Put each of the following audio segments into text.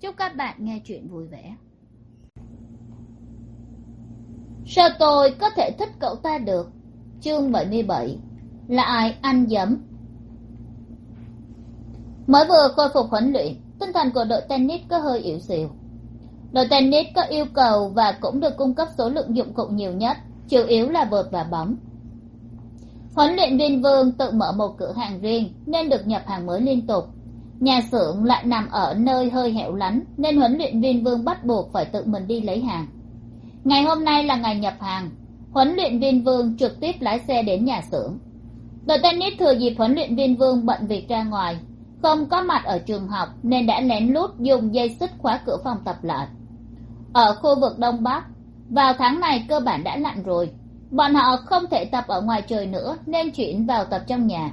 chúc các bạn nghe chuyện vui vẻ. Sao tôi có thể thích cậu ta được? Chương bảy mươi bảy. Là ai anh dấm? Mới vừa khôi phục huấn luyện, tinh thần của đội tennis có hơi yếu xìu. Đội tennis có yêu cầu và cũng được cung cấp số lượng dụng cụ nhiều nhất, chủ yếu là vợt và bóng. Huấn luyện viên vương tự mở một cửa hàng riêng nên được nhập hàng mới liên tục nhà xưởng lại nằm ở nơi hơi hẻo lánh, nên huấn luyện viên vương bắt buộc phải tự mình đi lấy hàng. Ngày hôm nay là ngày nhập hàng. Huấn luyện viên vương trực tiếp lái xe đến nhà xưởng. Đội tennis thừa dịp huấn luyện viên vương bận việc ra ngoài, không có mặt ở trường học nên đã lén lút dùng dây xích khóa cửa phòng tập lại ở khu vực đông bắc, vào tháng này cơ bản đã lạnh rồi. Bọn họ không thể tập ở ngoài trời nữa nên chuyển vào tập trong nhà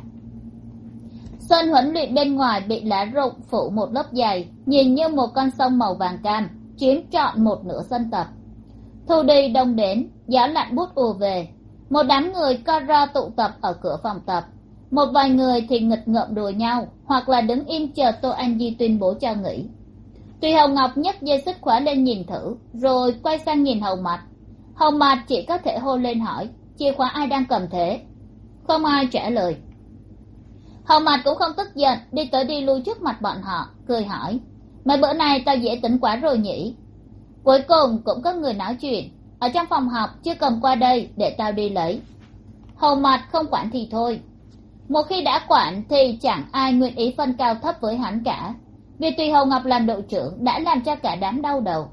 sân huấn luyện bên ngoài bị lá rụng phủ một lớp dày nhìn như một con sông màu vàng cam, chiếm trọn một nửa sân tập. Thu đi đông đến, gió lạnh bút ùa về. Một đám người co ro tụ tập ở cửa phòng tập. Một vài người thì nghịch ngợm đùa nhau, hoặc là đứng im chờ tô anh di tuyên bố cho nghỉ. Tuy hồng ngọc nhấc dây xích khóa lên nhìn thử, rồi quay sang nhìn hầu mặt hầu mặt chỉ có thể hô lên hỏi, chìa khóa ai đang cầm thế? Không ai trả lời hầu mặt cũng không tức giận, đi tới đi lui trước mặt bọn họ, cười hỏi. Mấy bữa nay tao dễ tính quá rồi nhỉ? Cuối cùng cũng có người nói chuyện. Ở trong phòng học, chưa cầm qua đây để tao đi lấy. Hầu mặt không quản thì thôi. Một khi đã quản thì chẳng ai nguyện ý phân cao thấp với hắn cả. Vì tùy hầu ngọc làm đội trưởng đã làm cho cả đám đau đầu.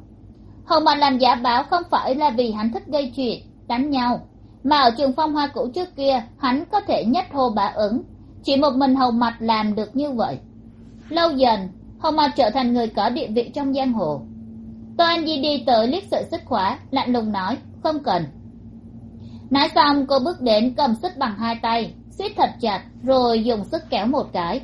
Hầu mặt làm giả báo không phải là vì hắn thích gây chuyện, đánh nhau. Mà ở trường phong hoa cũ trước kia, hắn có thể nhất hô bá ứng chỉ một mình hầu mặt làm được như vậy. Lâu dần hầu mặt trở thành người có địa vị trong giang hồ. Tô anh di đi tới liếc sợi xích khóa lạnh lùng nói, không cần. Nói xong, cô bước đến cầm xích bằng hai tay siết thật chặt, rồi dùng sức kéo một cái.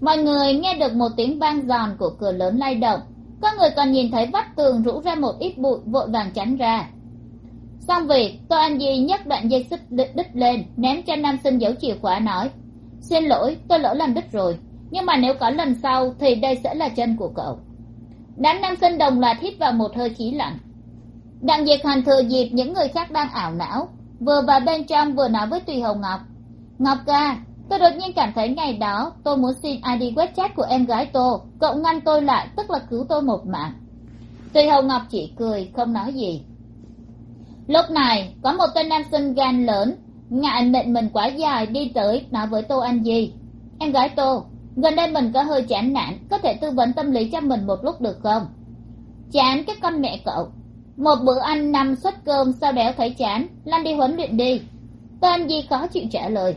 Mọi người nghe được một tiếng vang giòn của cửa lớn lay động. Có người còn nhìn thấy vách tường rũ ra một ít bụi vội vàng tránh ra. Xong việc, tô anh di nhấc đoạn dây xích đứt lên, ném cho nam sinh giấu chìa khóa, nói xin lỗi, tôi lỡ làm đứt rồi. Nhưng mà nếu có lần sau, thì đây sẽ là chân của cậu. Đám nam sinh đồng loạt hít vào một hơi khí lạnh. Đặng diệt hành thừa dịp những người khác đang ảo não, vừa vào bên trong vừa nói với tùy hồng ngọc. Ngọc ca, tôi đột nhiên cảm thấy ngày đó tôi muốn xin id webchat của em gái tôi, cậu ngăn tôi lại, tức là cứu tôi một mạng. Tùy hồng ngọc chỉ cười, không nói gì. Lúc này, có một tên nam sinh gan lớn ngại mệnh mình quá dài, đi tới nói với tô anh gì em gái tô, gần đây mình có hơi chán nản, có thể tư vấn tâm lý cho mình một lúc được không? Chán cái con mẹ cậu. Một bữa ăn năm suất cơm, sao đéo thấy chán? Lăn đi huấn luyện đi. Tô anh di khó chịu trả lời.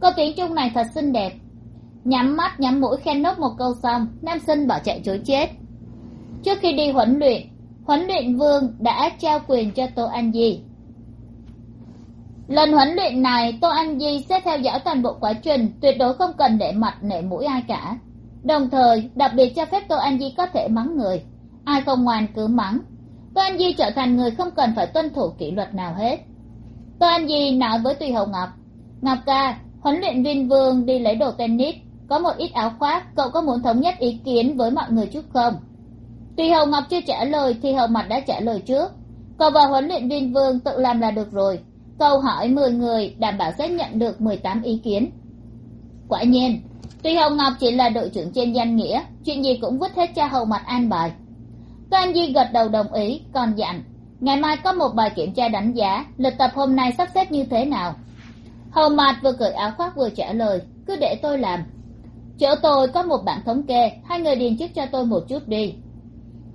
Câu tiếng trung này thật xinh đẹp. Nhắm mắt, nhắm mũi, khen nốt một câu xong, nam sinh bỏ chạy chối chết. Trước khi đi huấn luyện huấn luyện vương đã trao quyền cho tô anh di lần huấn luyện này, tô anh di sẽ theo dõi toàn bộ quá trình, tuyệt đối không cần để mặt, nể mũi ai cả. Đồng thời, đặc biệt cho phép tô anh di có thể mắng người. Ai không ngoan cứ mắng. Tô anh di trở thành người không cần phải tuân thủ kỷ luật nào hết. Tô anh di nói với tùy hồng ngọc ngọc ca, huấn luyện viên vương đi lấy đồ tennis, có một ít áo khoác, cậu có muốn thống nhất ý kiến với mọi người chút không? Tùy hồng ngọc chưa trả lời thì hầu mặt đã trả lời trước. Cậu và huấn luyện viên vương tự làm là được rồi câu hỏi mười người đảm bảo sẽ nhận được mười tám ý kiến. Quả nhiên, tuy hồng ngọc chỉ là đội trưởng trên danh nghĩa, chuyện gì cũng vứt hết cho hầu mặt an bài. Toan di gật đầu đồng ý, còn dặn, ngày mai có một bài kiểm tra đánh giá, lịch tập hôm nay sắp xếp như thế nào? Hầu mặt vừa cởi áo khoác vừa trả lời, cứ để tôi làm. Chỗ tôi có một bản thống kê, hai người điền trước cho tôi một chút đi.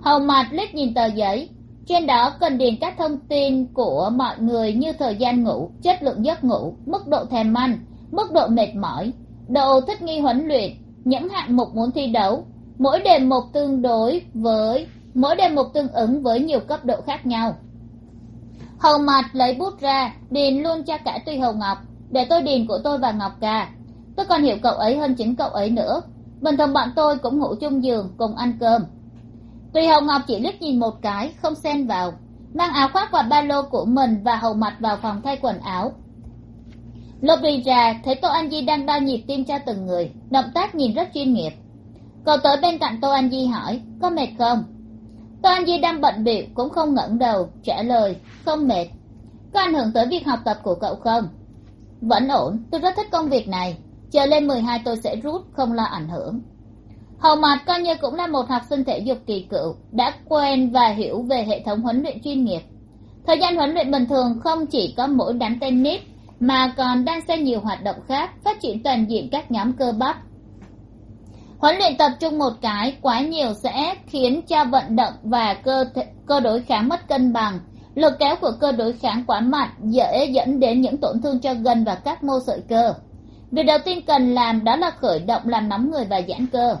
Hầu mặt liếc nhìn tờ giấy trên đó cần điền các thông tin của mọi người như thời gian ngủ, chất lượng giấc ngủ, mức độ thèm ăn, mức độ mệt mỏi, độ thích nghi huấn luyện, những hạng mục muốn thi đấu. Mỗi đề mục tương đối với, mỗi đề mục tương ứng với nhiều cấp độ khác nhau. Hầu mặt lấy bút ra, điền luôn cho cả tuy hầu ngọc, để tôi điền của tôi và ngọc Cà. tôi còn hiểu cậu ấy hơn chính cậu ấy nữa. Bình thường bọn tôi cũng ngủ chung giường cùng ăn cơm tùy Hồng ngọc chỉ liếc nhìn một cái, không xen vào. Mang áo khoác và ba lô của mình và hầu mặt vào phòng thay quần áo. Lúc Bì già thấy tô anh di đang đo nhịp tim cho từng người, động tác nhìn rất chuyên nghiệp. Cậu tới bên cạnh tô anh di hỏi, có mệt không? Tô anh di đang bận bịu cũng không ngẩng đầu, trả lời, không mệt. Có ảnh hưởng tới việc học tập của cậu không? Vẫn ổn, tôi rất thích công việc này. Chờ lên mười hai tôi sẽ rút, không lo ảnh hưởng hầu mặt coi như cũng là một học sinh thể dục kỳ cựu, đã quen và hiểu về hệ thống huấn luyện chuyên nghiệp. Thời gian huấn luyện bình thường không chỉ có mỗi đánh tennis, mà còn đang xem nhiều hoạt động khác, phát triển toàn diện các nhóm cơ bắp. Huấn luyện tập trung một cái quá nhiều sẽ khiến cho vận động và cơ cơ đối kháng mất cân bằng. Lực kéo của cơ đối kháng quá mạnh, dễ dẫn đến những tổn thương cho gân và các mô sợi cơ. Việc đầu tiên cần làm đó là khởi động làm nóng người và giãn cơ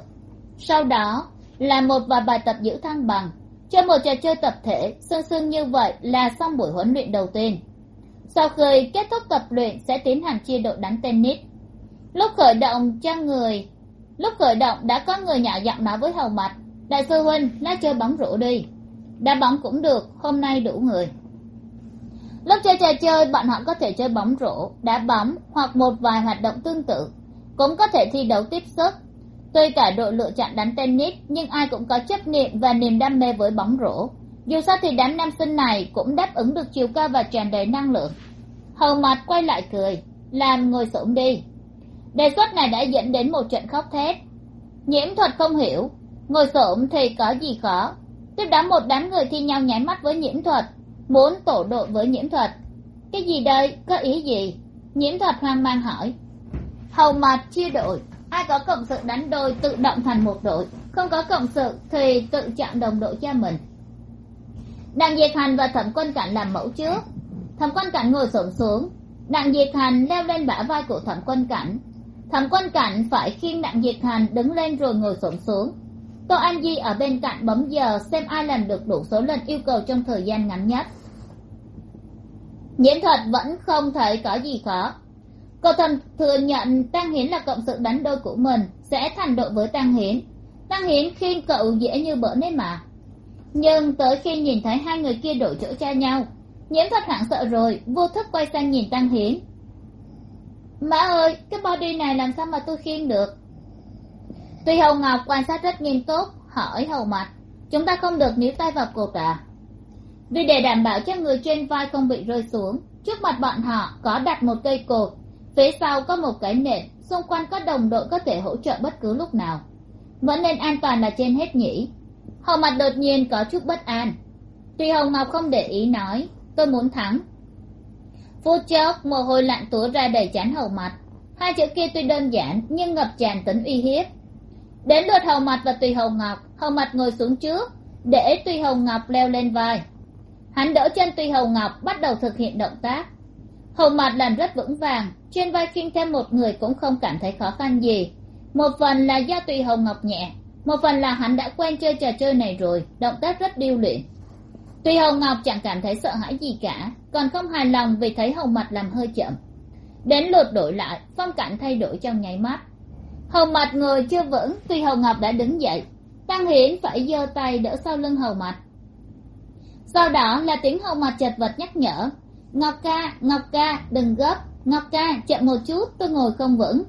sau đó, là một vài bài tập giữ thăng bằng. Chơi một trò chơi tập thể sương sương như vậy là xong buổi huấn luyện đầu tiên. Sau khi kết thúc tập luyện sẽ tiến hành chia đội đánh tennis. Lúc khởi động cho người, lúc khởi động đã có người nhỏ giọng nói với hầu mặt đại sư huynh lá chơi bóng rổ đi. Đá bóng cũng được, hôm nay đủ người. Lúc chơi trò chơi, bọn họ có thể chơi bóng rổ, đá bóng hoặc một vài hoạt động tương tự. Cũng có thể thi đấu tiếp sức tuy cả đội lựa chọn đánh tennis, nhưng ai cũng có chấp niệm và niềm đam mê với bóng rổ. Dù sao thì đám nam sinh này cũng đáp ứng được chiều cao và tràn đầy năng lượng. Hầu mặt quay lại cười, làm ngồi xổm đi. Đề xuất này đã dẫn đến một trận khóc thét. Nhiễm thuật không hiểu, ngồi xổm thì có gì khó? Tiếp đó một đám người thi nhau nháy mắt với nhiễm thuật, muốn tổ đội với nhiễm thuật. Cái gì đây? Có ý gì? Nhiễm thuật hoang mang hỏi. Hầu mặt chia đội ai có cộng sự đánh đôi tự động thành một đội, không có cộng sự thì tự chọn đồng đội cho mình. Đặng diệt hành và thẩm quân cảnh làm mẫu trước. Thẩm quân cảnh ngồi xổm xuống. Đặng diệt hành leo lên bả vai của thẩm quân cảnh. Thẩm quân cảnh phải khiêng đặng diệt hành đứng lên rồi ngồi xổm xuống. Tô an di ở bên cạnh bấm giờ xem ai làm được đủ số lần yêu cầu trong thời gian ngắn nhất. Nhiễm thuật vẫn không thấy có gì khó cậu thần thừa nhận tăng hiến là cộng sự đánh đôi của mình, sẽ thành đội với tăng hiến. Tăng hiến khiên cậu dễ như bỡ nấy mà. Nhưng tới khi nhìn thấy hai người kia đổi chỗ cho nhau, nhiễm thật hoảng sợ rồi, vô thức quay sang nhìn tăng hiến. Mã ơi, cái body này làm sao mà tôi khiêng được? Tuy hầu ngọc quan sát rất nghiêm túc, hỏi hầu mặt chúng ta không được níu tay vào cột à? Vì để đảm bảo cho người trên vai không bị rơi xuống, trước mặt bọn họ có đặt một cây cột phía sau có một cái nệm xung quanh có đồng đội có thể hỗ trợ bất cứ lúc nào. Vẫn nên an toàn là trên hết nhỉ? Hầu mặt đột nhiên có chút bất an. Tuy Hồng ngọc không để ý nói, tôi muốn thắng. Phút chốc, mồ hôi lạnh túa ra đầy chán hầu mặt. Hai chữ kia tuy đơn giản, nhưng ngập tràn tính uy hiếp. Đến lượt hầu mặt và tùy hầu ngọc, hầu mặt ngồi xuống trước, để tùy hầu ngọc leo lên vai. Hắn đỡ chân tùy hầu ngọc, bắt đầu thực hiện động tác hầu mặt làm rất vững vàng. Trên vai khiêng thêm một người cũng không cảm thấy khó khăn gì. Một phần là do tùy hầu ngọc nhẹ. Một phần là hắn đã quen chơi trò chơi này rồi, động tác rất điêu luyện. Tùy hầu ngọc chẳng cảm thấy sợ hãi gì cả, còn không hài lòng vì thấy hầu mặt làm hơi chậm. Đến lượt đổi lại, phong cảnh thay đổi trong nháy mắt. Hầu mặt ngồi chưa vững, tùy hầu ngọc đã đứng dậy. Tăng hiển phải giơ tay đỡ sau lưng hầu mặt. Sau đó là tiếng hầu mặt chật vật nhắc nhở ngọc ca ngọc ca, đừng gấp. Ngọc ca, chậm một chút, tôi ngồi không vững.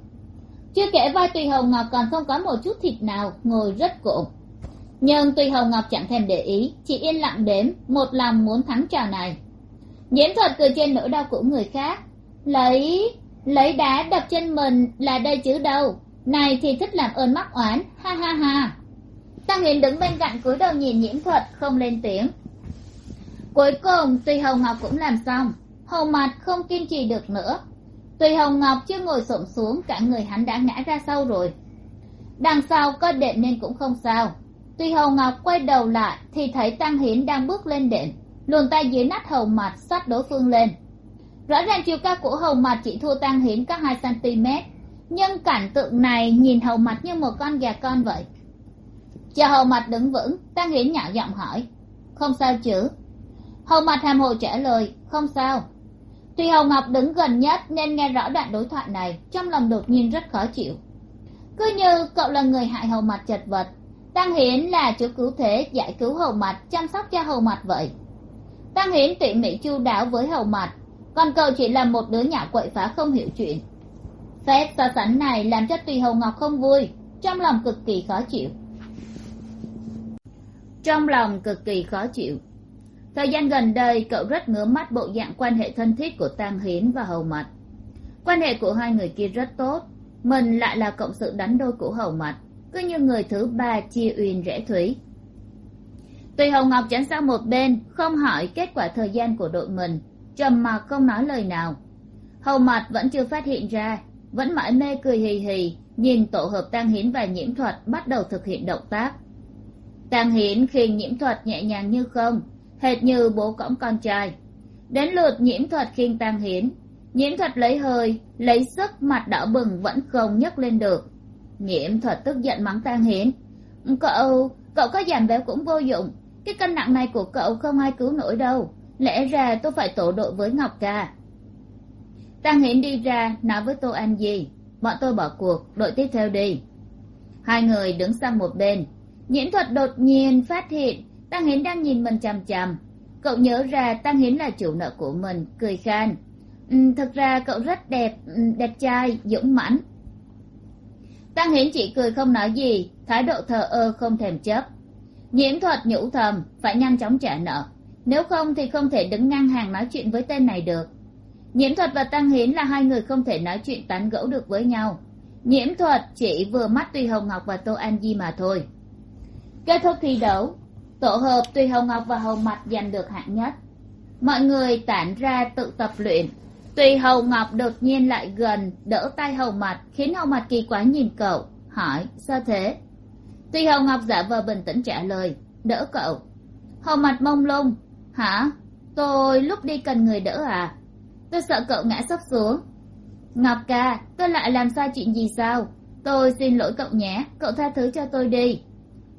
Chưa kể vai tùy hồng ngọc còn không có một chút thịt nào, ngồi rất cộm. Nhưng tùy hồng ngọc chẳng thèm để ý, chỉ yên lặng đếm, một lòng muốn thắng trò này. Nhiễm thuật cười trên nỗi đau của người khác. Lấy lấy đá đập chân mình là đây chứ đâu. Này thì thích làm ơn mắc oán, ha ha ha. Tăng hiền đứng bên cạnh cúi đầu nhìn nhiễm thuật, không lên tiếng cuối cùng tùy hồng ngọc cũng làm xong. Hầu mặt không kiên trì được nữa. Tùy hồng ngọc chưa ngồi xổm xuống, cả người hắn đã ngã ra sau rồi. Đằng sau có đệm nên cũng không sao. Tùy hầu ngọc quay đầu lại, thì thấy tăng hiến đang bước lên đệm. Luồn tay dưới nát hầu mặt sát đối phương lên. Rõ ràng chiều cao của hầu mặt chỉ thua tăng hiến có hai cm nhưng cảnh tượng này nhìn hầu mặt như một con gà con vậy. Chờ hầu mặt đứng vững, tăng hiến nhạo giọng hỏi. Không sao chứ? Hầu mặt hàm hồ trả lời, không sao. Tuy hầu ngọc đứng gần nhất nên nghe rõ đoạn đối thoại này, trong lòng đột nhiên rất khó chịu. Cứ như cậu là người hại hầu mặt chật vật, tăng hiến là chỗ cứu thế giải cứu hầu mặt chăm sóc cho hầu mặt vậy. Tăng hiến tỉ mỉ chu đáo với hầu mặt còn cậu chỉ là một đứa nhỏ quậy phá không hiểu chuyện. Phép so sánh này làm cho tùy hầu ngọc không vui, trong lòng cực kỳ khó chịu. Trong lòng cực kỳ khó chịu thời gian gần đây, cậu rất ngứa mắt bộ dạng quan hệ thân thiết của tang hiến và hầu mặt quan hệ của hai người kia rất tốt, mình lại là cộng sự đánh đôi của hầu mặt cứ như người thứ ba chia uyên rẽ thúy tùy hầu ngọc tránh sang một bên, không hỏi kết quả thời gian của đội mình, trầm mặc không nói lời nào. Hầu mặt vẫn chưa phát hiện ra, vẫn mãi mê cười hì hì, nhìn tổ hợp tang hiến và nhiễm thuật bắt đầu thực hiện động tác. Tang hiến khi nhiễm thuật nhẹ nhàng như không hệt như bố cõng con trai. Đến lượt nhiễm thuật khiêng tang hiến nhiễm thuật lấy hơi, lấy sức, mặt đỏ bừng vẫn không nhấc lên được. Nhiễm thuật tức giận mắng tang hiến cậu cậu có giảm béo cũng vô dụng. Cái cân nặng này của cậu không ai cứu nổi đâu. Lẽ ra tôi phải tổ đội với ngọc ca. Tang hiến đi ra, nói với tô an di, bọn tôi bỏ cuộc, đội tiếp theo đi. Hai người đứng sang một bên. Nhiễm thuật đột nhiên phát hiện tăng hiến đang nhìn mình chằm chằm. Cậu nhớ ra tăng hiến là chủ nợ của mình cười khan. Ừ, thực ra cậu rất đẹp ừ, đẹp trai dũng mãnh. Tăng hiến chỉ cười không nói gì thái độ thờ ơ không thèm chấp. Nhiễm thuật nhũ thầm phải nhanh chóng trả nợ. Nếu không thì không thể đứng ngang hàng nói chuyện với tên này được. Nhiễm thuật và tăng hiến là hai người không thể nói chuyện tán gẫu được với nhau. Nhiễm thuật chỉ vừa mắt tùy hồng ngọc và tô an di mà thôi. Kết thúc thi đấu tổ hợp tùy hồng ngọc và hồng mặt giành được hạng nhất. Mọi người tản ra tự tập luyện. Tùy hồng ngọc đột nhiên lại gần, đỡ tay hồng mặt khiến hồng mặt kỳ quái nhìn cậu, hỏi, sao thế? Tùy hồng ngọc giả vờ bình tĩnh trả lời, đỡ cậu. Hồng mặt mông lung, hả? Tôi lúc đi cần người đỡ à? Tôi sợ cậu ngã sấp xuống. Ngọc ca, tôi lại làm sai chuyện gì sao? Tôi xin lỗi cậu nhé, cậu tha thứ cho tôi đi.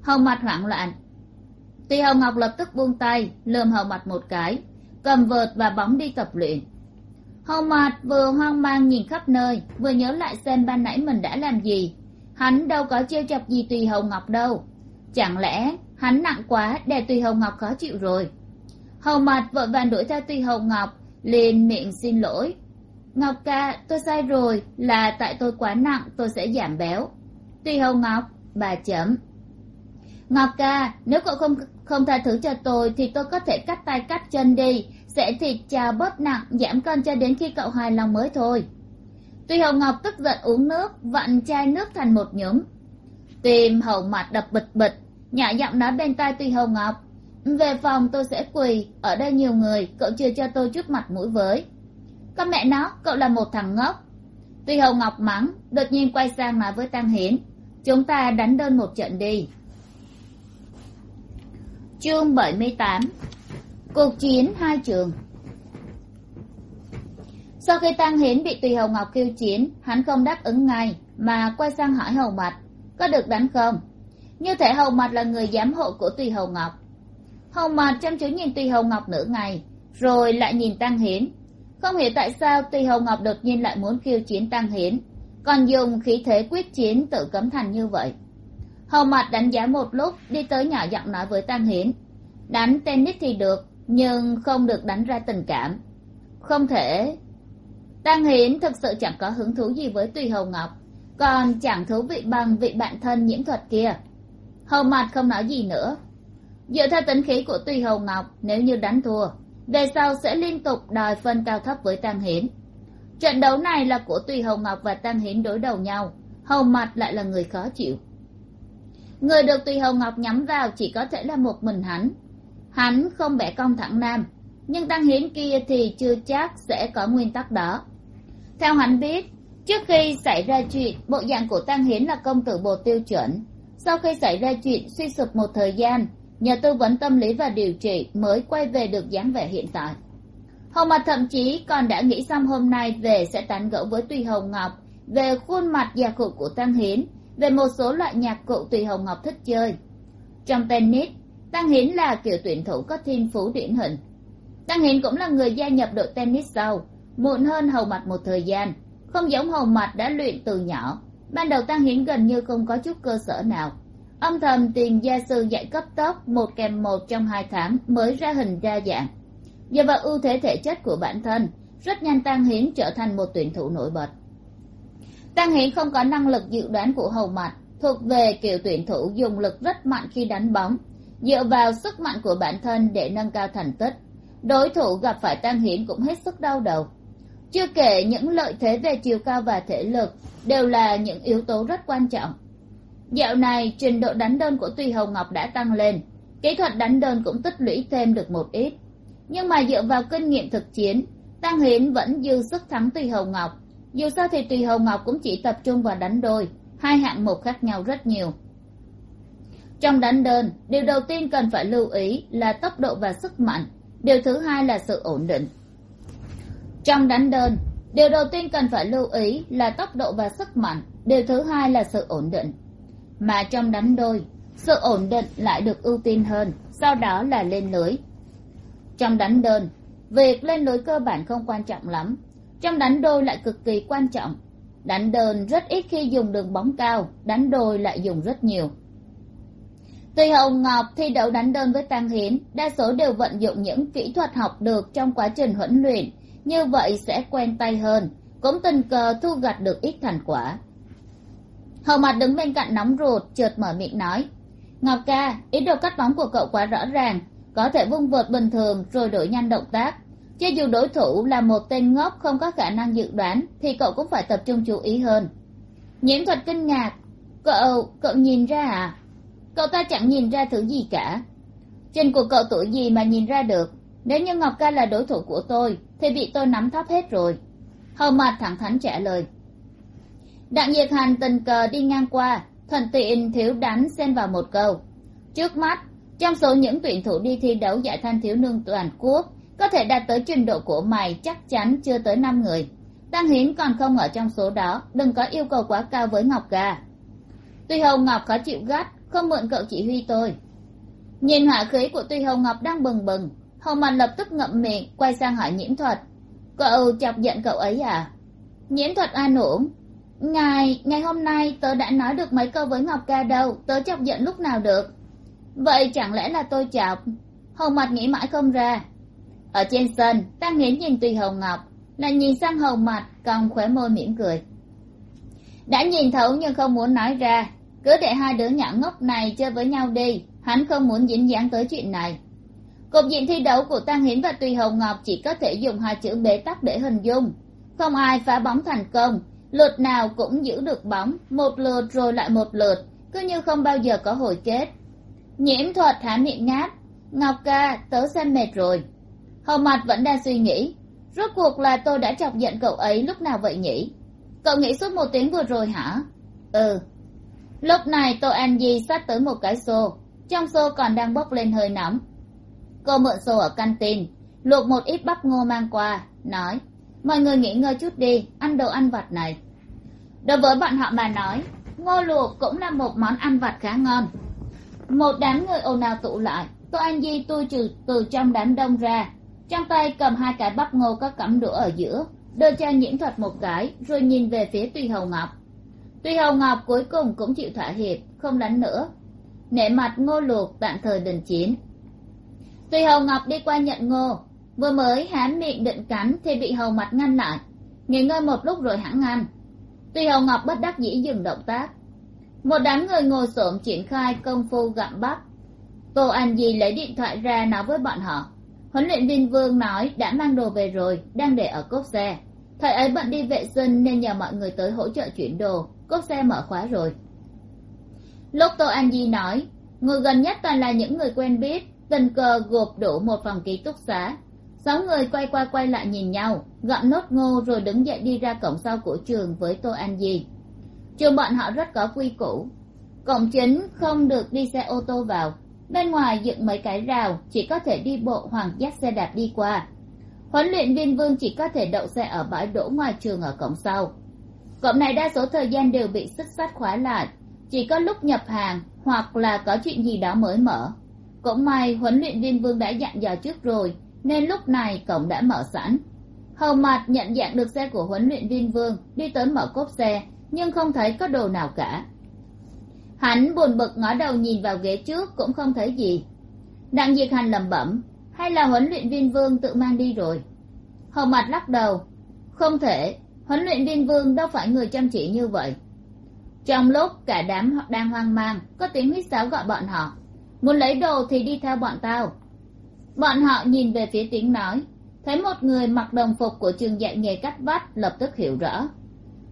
Hồng mặt hoảng loạn tuy hồng ngọc lập tức buông tay, lườm hầu mặt một cái, cầm vợt và bóng đi tập luyện. Hầu mặt vừa hoang mang nhìn khắp nơi, vừa nhớ lại xem ban nãy mình đã làm gì. Hắn đâu có trêu chọc gì tùy hồng ngọc đâu. Chẳng lẽ hắn nặng quá để tùy hồng ngọc khó chịu rồi? Hầu mặt vội vàng đuổi theo tùy hồng ngọc, liền miệng xin lỗi. Ngọc ca, tôi sai rồi, là tại tôi quá nặng, tôi sẽ giảm béo. Tùy hồng ngọc, bà chấm. Ngọc ca, nếu cậu không không tha thứ cho tôi thì tôi có thể cắt tay cắt chân đi. Sẽ thịt chào bớt nặng, giảm cân cho đến khi cậu hài lòng mới thôi. Tuy Hồng ngọc tức giận uống nước, vặn chai nước thành một nhúm. Tim hầu mặt đập bịch bịch nhỏ giọng nói bên tai tuy Hồng ngọc. Về phòng tôi sẽ quỳ, ở đây nhiều người, cậu chưa cho tôi chút mặt mũi với. Con mẹ nó, cậu là một thằng ngốc. Tuy Hồng ngọc mắng, đột nhiên quay sang nói với tăng hiến. Chúng ta đánh đơn một trận đi chương bảy mươi tám. Cuộc chiến hai trường. Sau khi tăng hiến bị tùy hầu ngọc kêu chiến, hắn không đáp ứng ngay, mà quay sang hỏi hầu mặt có được đánh không? Như thể hầu mặt là người giám hộ của tùy hầu ngọc. Hầu mặt chăm chú nhìn tùy hầu ngọc nửa ngày, rồi lại nhìn tăng hiến. Không hiểu tại sao tùy hầu ngọc đột nhiên lại muốn khiêu chiến tăng hiến, còn dùng khí thế quyết chiến tự cấm thành như vậy hầu mặt đánh giá một lúc, đi tới nhỏ giọng nói với Tang hiến đánh tennis thì được, nhưng không được đánh ra tình cảm. Không thể. Tang hiến thực sự chẳng có hứng thú gì với tùy hầu ngọc, còn chẳng thú vị bằng vị bạn thân nhiễm thuật kia. Hầu mặt không nói gì nữa. Dựa theo tính khí của tùy hầu ngọc, nếu như đánh thua, về sau sẽ liên tục đòi phân cao thấp với Tang hiến trận đấu này là của tùy hầu ngọc và Tang hiến đối đầu nhau, hầu mặt lại là người khó chịu người được tùy hầu ngọc nhắm vào chỉ có thể là một mình hắn. Hắn không bẻ cong thẳng nam, nhưng tăng hiến kia thì chưa chắc sẽ có nguyên tắc đó. Theo hắn biết, trước khi xảy ra chuyện, bộ dạng của tăng hiến là công tử bồ tiêu chuẩn. Sau khi xảy ra chuyện, suy sụp một thời gian, nhờ tư vấn tâm lý và điều trị mới quay về được dáng vẻ hiện tại. Hồng mặt thậm chí còn đã nghĩ xong hôm nay về sẽ tán gẫu với tùy hồng ngọc về khuôn mặt già cụ của tăng hiến về một số loại nhạc cụ tùy hồng ngọc thích chơi. Trong tennis, tăng hiến là kiểu tuyển thủ có thiên phú điển hình. Tăng hiến cũng là người gia nhập đội tennis sau, muộn hơn hầu mặt một thời gian, không giống hầu mặt đã luyện từ nhỏ. Ban đầu tăng hiến gần như không có chút cơ sở nào. Âm thầm tìm gia sư dạy cấp tốc, một kèm một trong hai tháng mới ra hình đa dạng. Nhờ vào ưu thế thể chất của bản thân, rất nhanh tăng hiến trở thành một tuyển thủ nổi bật tăng hiến không có năng lực dự đoán của hầu mặt thuộc về kiểu tuyển thủ dùng lực rất mạnh khi đánh bóng, dựa vào sức mạnh của bản thân để nâng cao thành tích. Đối thủ gặp phải tăng hiến cũng hết sức đau đầu. Chưa kể những lợi thế về chiều cao và thể lực đều là những yếu tố rất quan trọng. Dạo này, trình độ đánh đơn của tùy hồng ngọc đã tăng lên, kỹ thuật đánh đơn cũng tích lũy thêm được một ít. Nhưng mà dựa vào kinh nghiệm thực chiến tăng hiến vẫn dư sức thắng tùy hồng ngọc dù sao thì tùy hồng ngọc cũng chỉ tập trung vào đánh đôi, hai hạng mục khác nhau rất nhiều. Trong đánh đơn, điều đầu tiên cần phải lưu ý là tốc độ và sức mạnh, điều thứ hai là sự ổn định. Trong đánh đơn, điều đầu tiên cần phải lưu ý là tốc độ và sức mạnh, điều thứ hai là sự ổn định. Mà trong đánh đôi, sự ổn định lại được ưu tiên hơn, sau đó là lên lưới. Trong đánh đơn, việc lên lưới cơ bản không quan trọng lắm trong đánh đôi lại cực kỳ quan trọng. Đánh đơn rất ít khi dùng đường bóng cao, đánh đôi lại dùng rất nhiều. Tuy hồng ngọc thi đấu đánh đơn với tăng hiến, đa số đều vận dụng những kỹ thuật học được trong quá trình huấn luyện, như vậy sẽ quen tay hơn, cũng tình cờ thu gặt được ít thành quả. Hầu mặt đứng bên cạnh nóng ruột, chợt mở miệng nói, ngọc ca, ý đồ cắt bóng của cậu quá rõ ràng, có thể vung vợt bình thường rồi đổi nhanh động tác cho dù đối thủ là một tên ngốc không có khả năng dự đoán, thì cậu cũng phải tập trung chú ý hơn. Nhiễm thuật kinh ngạc. Cậu cậu nhìn ra à? Cậu ta chẳng nhìn ra thứ gì cả. Trên của cậu tuổi gì mà nhìn ra được? Nếu như ngọc ca là đối thủ của tôi, thì bị tôi nắm thấp hết rồi. Hầu mặt thẳng thắn trả lời. Đặng nhiệt hành tình cờ đi ngang qua thuận tiện thiếu đánh xen vào một câu. Trước mắt, trong số những tuyển thủ đi thi đấu giải thanh thiếu nương toàn quốc có thể đạt tới trình độ của mày chắc chắn chưa tới năm người. Tăng hiến còn không ở trong số đó, đừng có yêu cầu quá cao với ngọc ca tuy hồng ngọc khó chịu gắt, không mượn cậu chỉ huy tôi. Nhìn hỏa khí của tuy hồng ngọc đang bừng bừng, hồng mặt lập tức ngậm miệng, quay sang hỏi nhiễm thuật. Cậu chọc giận cậu ấy à? Nhiễm thuật an ổn ngài ngày hôm nay tớ đã nói được mấy câu với ngọc ca đâu, tớ chọc giận lúc nào được? Vậy chẳng lẽ là tôi chọc? Hồng mặt nghĩ mãi không ra ở trên sân, tăng nghiến nhìn tùy hồng ngọc là nhìn sang hầu mặt cong khóe môi mỉm cười. Đã nhìn thấu nhưng không muốn nói ra, cứ để hai đứa nhỏ ngốc này chơi với nhau đi, hắn không muốn dính dáng tới chuyện này. Cục diện thi đấu của tăng hiến và tùy hồng ngọc chỉ có thể dùng hai chữ bế tắc để hình dung. Không ai phá bóng thành công, lượt nào cũng giữ được bóng, một lượt rồi lại một lượt, cứ như không bao giờ có hồi kết. Nhiễm thuật há miệng ngáp ngọc ca, tớ xem mệt rồi hầu mặt vẫn đang suy nghĩ. Rốt cuộc là tôi đã chọc giận cậu ấy lúc nào vậy nhỉ? Cậu nghĩ suốt một tiếng vừa rồi hả? Ừ. Lúc này tô an di sát tới một cái xô. Trong xô còn đang bốc lên hơi nóng. Cô mượn xô ở căn tin, luộc một ít bắp ngô mang qua, nói, mọi người nghỉ ngơi chút đi, ăn đồ ăn vặt này. Đối với bọn họ mà nói, ngô luộc cũng là một món ăn vặt khá ngon. Một đám người ồn ào tụ lại, tô an di tôi trừ từ trong đám đông ra trong tay cầm hai cái bắp ngô có cắm đũa ở giữa, đưa cho nhiễm thuật một cái, rồi nhìn về phía tùy hầu ngọc. Tùy hầu ngọc cuối cùng cũng chịu thỏa hiệp, không đánh nữa. Nể mặt ngô luộc, tạm thời đình chiến. Tùy hầu ngọc đi qua nhận ngô. Vừa mới há miệng định cắn thì bị hầu mặt ngăn lại. Nghỉ ngơi một lúc rồi hãng ngăn tùy hầu ngọc bất đắc dĩ dừng động tác. Một đám người ngồi xổm triển khai công phu gặm bắp. Tô an di lấy điện thoại ra nói với bọn họ huấn luyện viên vương nói, đã mang đồ về rồi, đang để ở cốp xe. Thầy ấy bận đi vệ sinh nên nhờ mọi người tới hỗ trợ chuyển đồ, cốp xe mở khóa rồi. Lúc tô an di nói, người gần nhất toàn là những người quen biết, tình cờ gộp đủ một phòng ký túc xá. Sáu người quay qua quay lại nhìn nhau, gặm nốt ngô rồi đứng dậy đi ra cổng sau của trường với tô an di trường bọn họ rất có quy củ. Cổng chính không được đi xe ô tô vào bên ngoài dựng mấy cái rào, chỉ có thể đi bộ hoặc dắt xe đạp đi qua. Huấn luyện viên vương chỉ có thể đậu xe ở bãi đỗ ngoài trường ở cổng sau. Cổng này đa số thời gian đều bị xích sắt khóa lại. Chỉ có lúc nhập hàng hoặc là có chuyện gì đó mới mở. Cũng may huấn luyện viên vương đã dặn dò trước rồi, nên lúc này cổng đã mở sẵn. Hầu mặt nhận dạng được xe của huấn luyện viên vương, đi tới mở cốp xe, nhưng không thấy có đồ nào cả hắn buồn bực ngó đầu nhìn vào ghế trước cũng không thấy gì. Đặng diệt hành lẩm bẩm, hay là huấn luyện viên vương tự mang đi rồi? Hầu mặt lắc đầu, không thể, huấn luyện viên vương đâu phải người chăm chỉ như vậy. Trong lúc cả đám họ đang hoang mang, có tiếng huýt sáo gọi bọn họ, muốn lấy đồ thì đi theo bọn tao. Bọn họ nhìn về phía tiếng nói, thấy một người mặc đồng phục của trường dạy nghề cắt vắt lập tức hiểu rõ.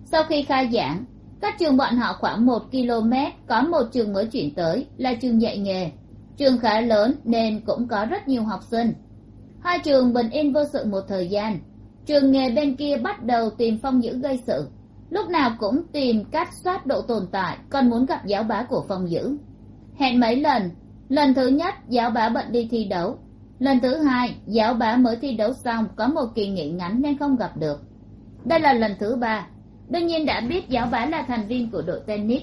Sau khi khai giảng cách trường bọn họ khoảng một km, có một trường mới chuyển tới, là trường dạy nghề. Trường khá lớn nên cũng có rất nhiều học sinh. Hai trường bình yên vô sự một thời gian. Trường nghề bên kia bắt đầu tìm phong dữ gây sự. Lúc nào cũng tìm cách soát độ tồn tại, còn muốn gặp giáo bá của phong dữ. Hẹn mấy lần? Lần thứ nhất, giáo bá bận đi thi đấu. Lần thứ hai, giáo bá mới thi đấu xong, có một kỳ nghỉ ngắn nên không gặp được. Đây là lần thứ ba đương nhiên đã biết giáo bá là thành viên của đội tennis.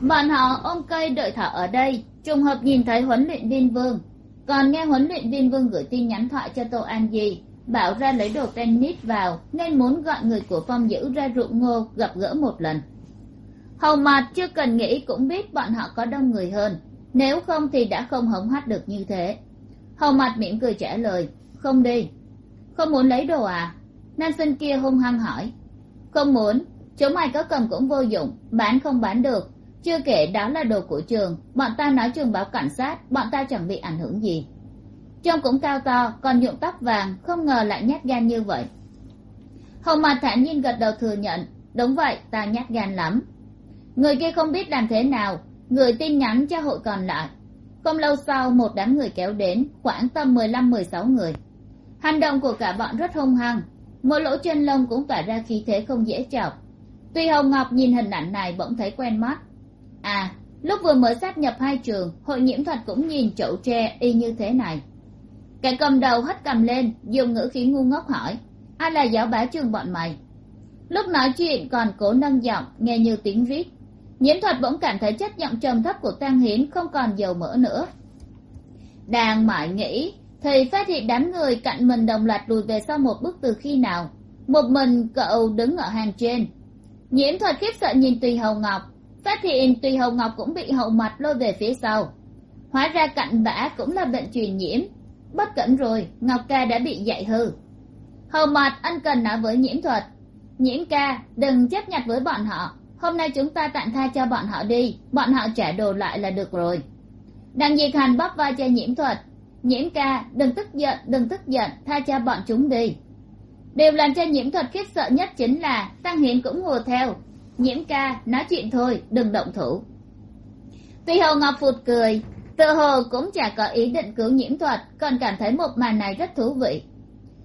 Bọn họ ôm cây đợi thở ở đây, trùng hợp nhìn thấy huấn luyện viên vương. Còn nghe huấn luyện viên vương gửi tin nhắn thoại cho tô an di, bảo ra lấy đồ tennis vào, nên muốn gọi người của phong dữ ra rượu ngô gặp gỡ một lần. Hầu mặt chưa cần nghĩ cũng biết bọn họ có đông người hơn, nếu không thì đã không hống hách được như thế. Hầu mặt mỉm cười trả lời, không đi. Không muốn lấy đồ à? Nam sinh kia hung hăng hỏi không muốn. Chúng mày có cầm cũng vô dụng. Bán không bán được. Chưa kể đó là đồ của trường. Bọn ta nói trường báo cảnh sát. Bọn ta chẳng bị ảnh hưởng gì. Trông cũng cao to, còn nhuộm tóc vàng. Không ngờ lại nhát gan như vậy. Hồng mặt thản nhiên gật đầu thừa nhận. Đúng vậy, ta nhát gan lắm. Người kia không biết làm thế nào. Người tin nhắn cho hội còn lại. Không lâu sau, một đám người kéo đến, khoảng tầm mười lăm, mười sáu người. Hành động của cả bọn rất hung hăng mỗi lỗ chân lông cũng tỏa ra khí thế không dễ chọc. Tuy hồng ngọc nhìn hình ảnh này bỗng thấy quen mắt. À lúc vừa mới sát nhập hai trường, hội nhiễm thuật cũng nhìn chậu tre y như thế này. Kẻ cầm đầu hất cầm lên, dùng ngữ khí ngu ngốc hỏi ai là giáo bá trường bọn mày? Lúc nói chuyện còn cố nâng giọng, nghe như tiếng rít. Nhiễm thuật bỗng cảm thấy chất giọng trầm thấp của tang hiến không còn dầu mỡ nữa. Đang mãi nghĩ thì phát hiện đám người cạnh mình đồng loạt lùi về sau một bước từ khi nào. Một mình cậu đứng ở hàng trên. Nhiễm thuật khiếp sợ nhìn tùy hầu ngọc. Phát hiện tùy hầu ngọc cũng bị hậu mặt lôi về phía sau. Hóa ra cạnh bã cũng là bệnh truyền nhiễm. Bất cẩn rồi, ngọc ca đã bị dạy hư. Hầu mặt anh cần nói với nhiễm thuật. Nhiễm ca, đừng chấp nhặt với bọn họ. Hôm nay chúng ta tạm tha cho bọn họ đi. Bọn họ trả đồ lại là được rồi. Đặng diệt hành bóp vai cho nhiễm thuật nhiễm ca, đừng tức giận, đừng tức giận, tha cho bọn chúng đi. Điều làm cho nhiễm thuật khiếp sợ nhất chính là tăng hiến cũng hùa theo. Nhiễm ca, nói chuyện thôi, đừng động thủ. Tuy hồ ngọc phụt cười, tự hồ cũng chả có ý định cứu nhiễm thuật, còn cảm thấy một màn này rất thú vị.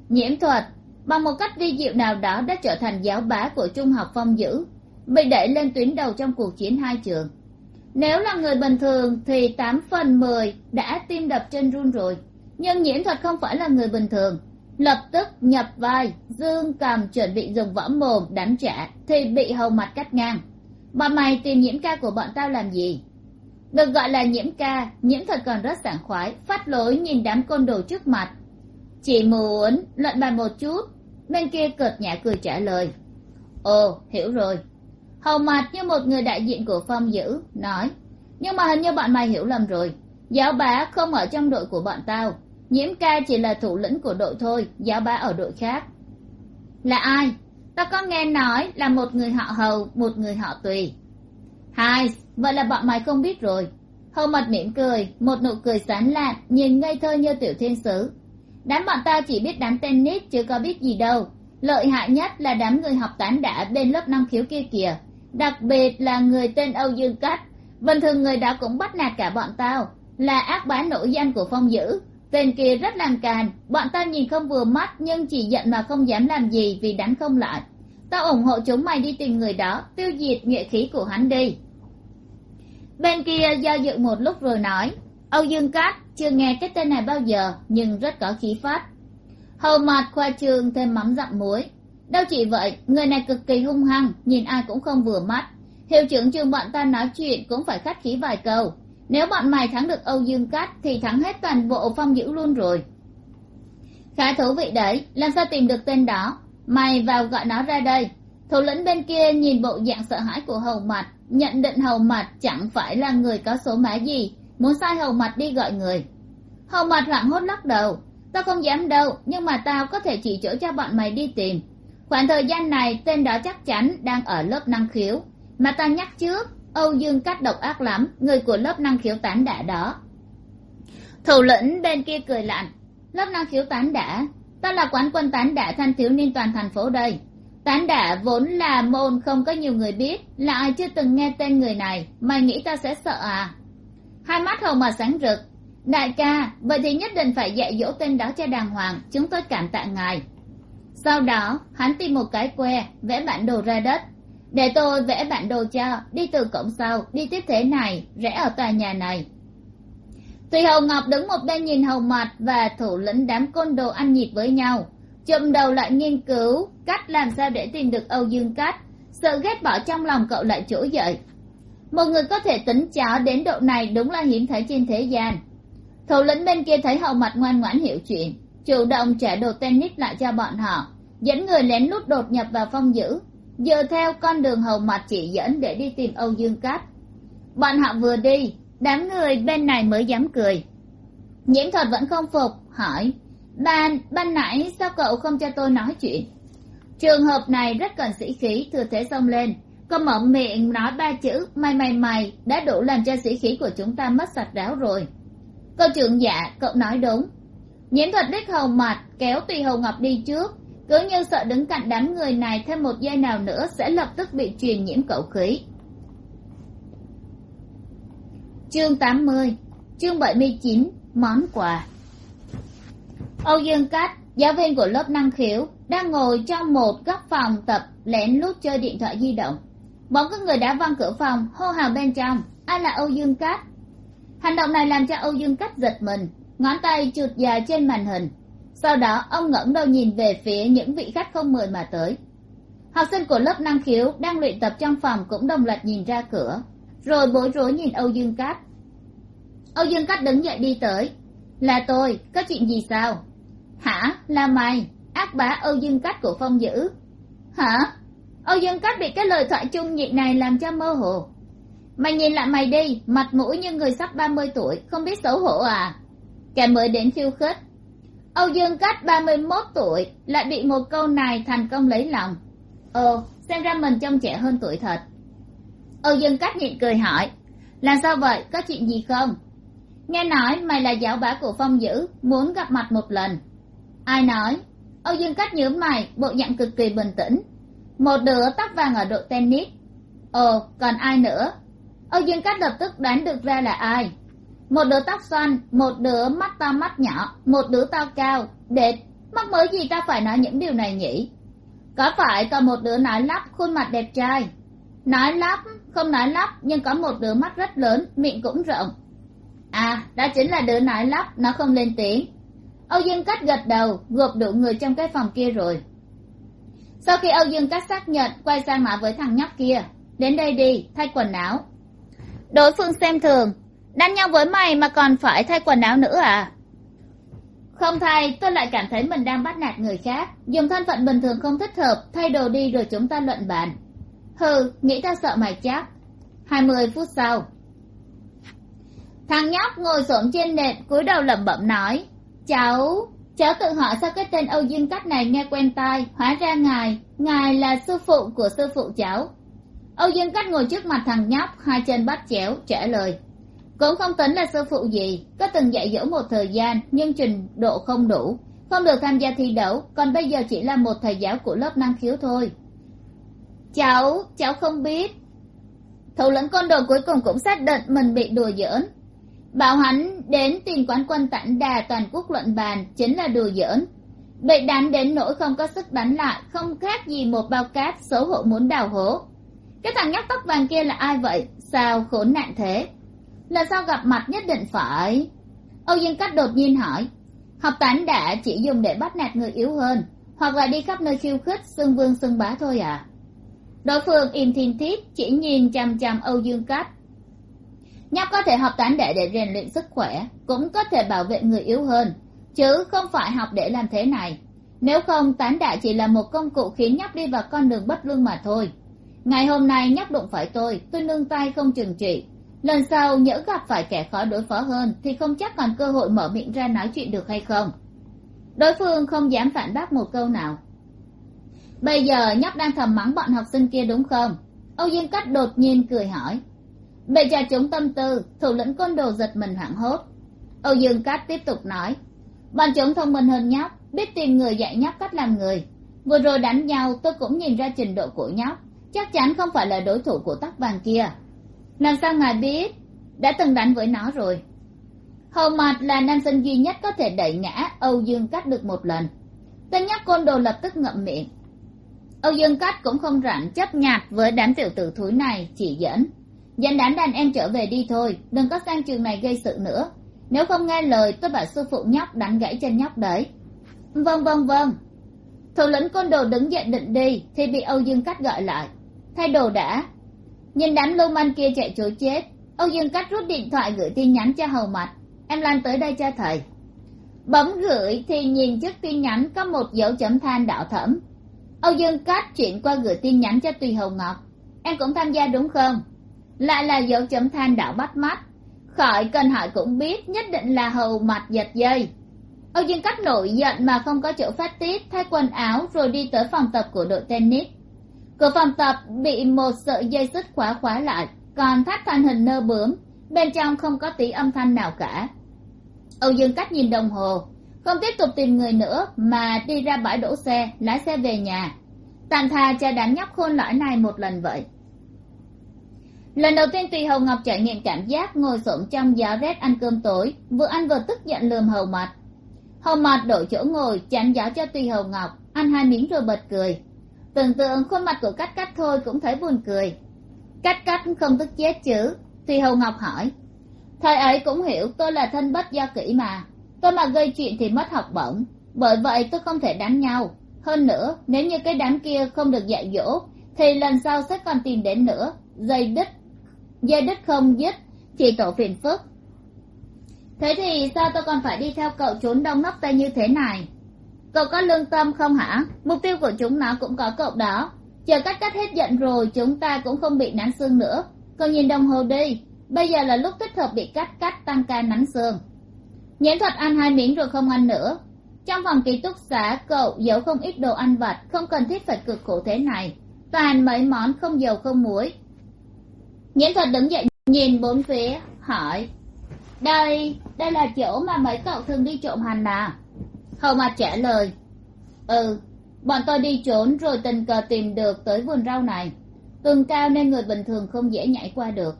Nhiễm thuật, bằng một cách vi diệu nào đó đã trở thành giáo bá của trung học phong dữ bị đẩy lên tuyến đầu trong cuộc chiến hai trường nếu là người bình thường thì tám phần mười đã tim đập trên run rồi. Nhưng nhiễm thuật không phải là người bình thường. Lập tức nhập vai, dương cầm chuẩn bị dùng võ mồm đánh trả thì bị hầu mặt cắt ngang. Bọn mày tìm nhiễm ca của bọn tao làm gì? Được gọi là nhiễm ca nhiễm thuật còn rất sảng khoái phát lối nhìn đám côn đồ trước mặt. Chỉ muốn luận bàn một chút, bên kia cợt nhả cười trả lời. Ồ, hiểu rồi hầu mặt như một người đại diện của phong dữ, nói, nhưng mà hình như bọn mày hiểu lầm rồi. Giáo bá không ở trong đội của bọn tao. Nhiễm ca chỉ là thủ lĩnh của đội thôi, giáo bá ở đội khác. Là ai? Tao có nghe nói là một người họ hầu, một người họ tùy. Hai, vậy là bọn mày không biết rồi. Hầu mặt mỉm cười, một nụ cười sán lạn, nhìn ngây thơ như tiểu thiên sứ. Đám bọn tao chỉ biết đánh tennis chứ có biết gì đâu. Lợi hại nhất là đám người học tán đã bên lớp năng khiếu kia kìa đặc biệt là người tên âu dương cách. Bình thường người đó cũng bắt nạt cả bọn tao. Là ác bá nổi danh của phong dữ. Tên kia rất làm càn. Bọn tao nhìn không vừa mắt, nhưng chỉ giận mà không dám làm gì vì đánh không lại. Tao ủng hộ chúng mày đi tìm người đó, tiêu diệt nhuệ khí của hắn đi. Bên kia do dự một lúc rồi nói, âu dương cát chưa nghe cái tên này bao giờ, nhưng rất có khí phách. Hầu mặt khoa trương, thêm mắm dặm muối đâu chỉ vậy, người này cực kỳ hung hăng, nhìn ai cũng không vừa mắt. Hiệu trưởng trường bọn ta nói chuyện cũng phải khách khí vài câu. Nếu bọn mày thắng được âu dương cát thì thắng hết toàn bộ phong dữ luôn rồi. Khá thú vị đấy, làm sao tìm được tên đó? Mày vào gọi nó ra đây. Thủ lĩnh bên kia nhìn bộ dạng sợ hãi của hầu mặt nhận định hầu mặt chẳng phải là người có số má gì, muốn sai hầu mặt đi gọi người. Hầu mặt hoảng hốt lắc đầu. Tao không dám đâu, nhưng mà tao có thể chỉ chỗ cho bọn mày đi tìm khoảng thời gian này, tên đó chắc chắn đang ở lớp năng khiếu. Mà ta nhắc trước, âu dương cắt độc ác lắm, người của lớp năng khiếu tán đả đó. Thủ lĩnh bên kia cười lạnh. Lớp năng khiếu tán đả? Ta là quán quân tán đả thanh thiếu niên toàn thành phố đây. Tán đả vốn là môn không có nhiều người biết, là ai chưa từng nghe tên người này, mày nghĩ ta sẽ sợ à? Hai mắt hầu mà sáng rực. Đại ca, vậy thì nhất định phải dạy dỗ tên đó cho đàng hoàng, chúng tôi cảm tạ ngài sau đó, hắn tìm một cái que, vẽ bản đồ ra đất. Để tôi vẽ bản đồ cho, đi từ cổng sau, đi tiếp thế này, rẽ ở tòa nhà này. Tùy hầu ngọc đứng một bên nhìn hầu mặt và thủ lĩnh đám côn đồ ăn nhịp với nhau. Chụm đầu lại nghiên cứu cách làm sao để tìm được âu dương cát sự ghét bỏ trong lòng cậu lại trỗi dậy. Một người có thể tính chó đến độ này đúng là hiếm thấy trên thế gian. Thủ lĩnh bên kia thấy hầu mặt ngoan ngoãn hiểu chuyện, chủ động trả đồ tennis lại cho bọn họ dẫn người lén lút đột nhập vào phong dữ. Dựa theo con đường hầu mặt chỉ dẫn để đi tìm âu dương cát bọn họ vừa đi, đám người bên này mới dám cười. Nhiễm thuật vẫn không phục, hỏi ban ban nãy sao cậu không cho tôi nói chuyện? Trường hợp này rất cần sĩ khí, thừa thế xông lên. Còn mở miệng nói ba chữ mày mày mày đã đủ làm cho sĩ khí của chúng ta mất sạch ráo rồi. Câu trưởng dạ cậu nói đúng. Nhiễm thuật đích hầu mặt kéo tùy hầu ngọc đi trước cứ như sợ đứng cạnh đám người này thêm một giây nào nữa sẽ lập tức bị truyền nhiễm cậu khí. Chương tám mươi, chương bảy mươi chín, món quà. Âu dương cát giáo viên của lớp năng khiếu, đang ngồi trong một góc phòng tập lén lút chơi điện thoại di động. Bọn có người đã văng cửa phòng, hô hào bên trong, ai là âu dương cát hành động này làm cho âu dương cát giật mình, ngón tay chụt dài trên màn hình sau đó, ông ngẩng đầu nhìn về phía những vị khách không mời mà tới. Học sinh của lớp năng khiếu đang luyện tập trong phòng cũng đồng loạt nhìn ra cửa, rồi bối rối nhìn âu dương cát. Âu dương cát đứng dậy đi tới. Là tôi, có chuyện gì sao? Hả? Là mày, ác bá âu dương cát của phong dữ. Hả? Âu dương cát bị cái lời thoại chung nhị này làm cho mơ hồ. Mày nhìn lại mày đi, mặt mũi như người sắp ba mươi tuổi, không biết xấu hổ à? Kẻ mới đến khiêu khích âu dương cát ba mươi mốt tuổi, lại bị một câu này thành công lấy lòng. Ồ, xem ra mình trông trẻ hơn tuổi thật. Âu dương cát nhịn cười hỏi làm sao vậy? Có chuyện gì không? Nghe nói mày là giáo bá của phong dữ, muốn gặp mặt một lần. Ai nói? Âu dương cát nhớ mày, bộ dạng cực kỳ bình tĩnh. Một đứa tóc vàng ở đội tennis. Ồ, còn ai nữa? Âu dương cát lập tức đoán được ra là ai một đứa tóc xoăn, một đứa mắt to mắt nhỏ, một đứa to cao. Đệt mắc mới gì ta phải nói những điều này nhỉ? Có phải còn một đứa nói lắp khuôn mặt đẹp trai? Nói lắp, không nói lắp, nhưng có một đứa mắt rất lớn, miệng cũng rộng. À đó chính là đứa nói lắp, nó không lên tiếng. Âu dương cát gật đầu, gộp đủ người trong cái phòng kia rồi. Sau khi âu dương cát xác nhận, quay sang nói với thằng nhóc kia. Đến đây đi, thay quần áo. Đối phương xem thường đánh nhau với mày mà còn phải thay quần áo nữa à? Không thay, tôi lại cảm thấy mình đang bắt nạt người khác. Dùng thân phận bình thường không thích hợp, thay đồ đi rồi chúng ta luận bàn. Hừ, nghĩ ta sợ mày chắc. Hai mươi phút sau. Thằng nhóc ngồi xổm trên nệm cúi đầu lẩm bẩm nói, cháu cháu tự hỏi sao cái tên âu dương cách này nghe quen tai, hóa ra ngài ngài là sư phụ của sư phụ cháu. Âu dương cách ngồi trước mặt thằng nhóc, hai chân bắt chéo, trả lời cũng không tính là sư phụ gì, có từng dạy dỗ một thời gian, nhưng trình độ không đủ. Không được tham gia thi đấu, còn bây giờ chỉ là một thầy giáo của lớp năng khiếu thôi. Cháu cháu không biết. Thủ lĩnh côn đồ cuối cùng cũng xác định mình bị đùa giỡn. Bảo hắn đến tìm quán quân tản đà toàn quốc luận bàn, chính là đùa giỡn. Bị đánh đến nỗi không có sức đánh lại, không khác gì một bao cát xấu hổ muốn đào hố. Cái thằng nhóc tóc vàng kia là ai vậy? Sao khốn nạn thế? Là sao gặp mặt nhất định phải? Âu dương cách đột nhiên hỏi. Học tán đã chỉ dùng để bắt nạt người yếu hơn, hoặc là đi khắp nơi khiêu khích, xưng vương xưng bá thôi à? Đối phương im thiên thiết chỉ nhìn chằm chằm âu dương cát nhóc có thể học tán đệ để rèn luyện sức khỏe, cũng có thể bảo vệ người yếu hơn, chứ không phải học để làm thế này. Nếu không tán đại chỉ là một công cụ khiến nhóc đi vào con đường bất lương mà thôi. Ngày hôm nay nhóc đụng phải tôi tôi nương tay không trừng trị lần sau nhỡ gặp phải kẻ khó đối phó hơn, thì không chắc còn cơ hội mở miệng ra nói chuyện được hay không? Đối phương không dám phản bác một câu nào. Bây giờ nhóc đang thầm mắng bọn học sinh kia đúng không? Âu dương cách đột nhiên cười hỏi. Bệ trà chúng tâm tư, thủ lĩnh côn đồ giật mình hoảng hốt. Âu dương cát tiếp tục nói. Bọn chúng thông minh hơn nhóc, biết tìm người dạy nhóc cách làm người. Vừa rồi đánh nhau, tôi cũng nhìn ra trình độ của nhóc. Chắc chắn không phải là đối thủ của tóc vàng kia làm sao ngài biết? Đã từng đánh với nó rồi. Hầu mặt là nam sinh duy nhất có thể đẩy ngã âu dương cát được một lần. Tên nhóc côn đồ lập tức ngậm miệng. Âu dương cát cũng không rảnh chấp nhặt với đám tiểu tử thúi này, chỉ dẫn. Dẫn đám đàn em trở về đi thôi, đừng có sang trường này gây sự nữa. Nếu không nghe lời, tôi bảo sư phụ nhóc đánh gãy chân nhóc đấy. Vâng vâng vâng. Thủ lĩnh côn đồ đứng dậy định đi, thì bị âu dương cắt gọi lại. Thay đồ đã nhìn đám lưu manh kia chạy chối chết. Âu dương cắt rút điện thoại gửi tin nhắn cho hầu mặt em lan tới đây cho thầy. Bấm gửi thì nhìn trước tin nhắn có một dấu chấm than đỏ thẫm. Âu dương cắt chuyển qua gửi tin nhắn cho tùy hầu ngọc. Em cũng tham gia đúng không? Lại là dấu chấm than đạo bắt mắt. Khỏi cần hỏi cũng biết nhất định là hầu mặt giật dây. Âu dương cắt nổi giận mà không có chỗ phát tiết, thay quần áo rồi đi tới phòng tập của đội tennis cửa phòng tập bị một sợi dây xích khóa khóa lại, còn tháp thành hình nơ bướm, bên trong không có tí âm thanh nào cả. Âu dương cách nhìn đồng hồ, không tiếp tục tìm người nữa mà đi ra bãi đỗ xe, lái xe về nhà. Tạm thà cho đánh nhóc khôn lõi này một lần vậy. Lần đầu tiên tùy hầu ngọc trải nghiệm cảm giác ngồi xổm trong gió rét ăn cơm tối, vừa ăn vừa tức giận lườm hầu mặt hầu mặt đổi chỗ ngồi chắn gió cho tùy hầu ngọc, ăn hai miếng rồi bật cười tưởng tượng khuôn mặt của cắt cắt thôi cũng thấy buồn cười. Cắt cắt không tức chết chứ? Thì hầu ngọc hỏi. Thầy ấy cũng hiểu tôi là thân bất do kỹ mà. Tôi mà gây chuyện thì mất học bổng. Bởi vậy tôi không thể đánh nhau. Hơn nữa, nếu như cái đám kia không được dạy dỗ, thì lần sau sẽ còn tìm đến nữa. Dây đứt dây đứt không dứt, chỉ tổ phiền phức. Thế thì sao tôi còn phải đi theo cậu trốn đông nóc tay như thế này? Cậu có lương tâm không hả? Mục tiêu của chúng nó cũng có cậu đó. Chờ cắt cắt hết giận rồi, chúng ta cũng không bị nắn xương nữa. Cậu nhìn đồng hồ đi. Bây giờ là lúc thích hợp bị cắt cắt tăng ca nắn xương. Nhãn thuật ăn hai miếng rồi không ăn nữa. Trong phòng ký túc xá, cậu giấu không ít đồ ăn vặt, không cần thiết phải cực khổ thế này. Toàn mấy món không dầu không muối. Nhãn thuật đứng dậy, nhìn bốn phía, hỏi. Đây đây là chỗ mà mấy cậu thường đi trộm hành à? Hầu mặt trả lời ừ bọn tôi đi trốn rồi tình cờ tìm được tới vườn rau này. Tường cao nên người bình thường không dễ nhảy qua được.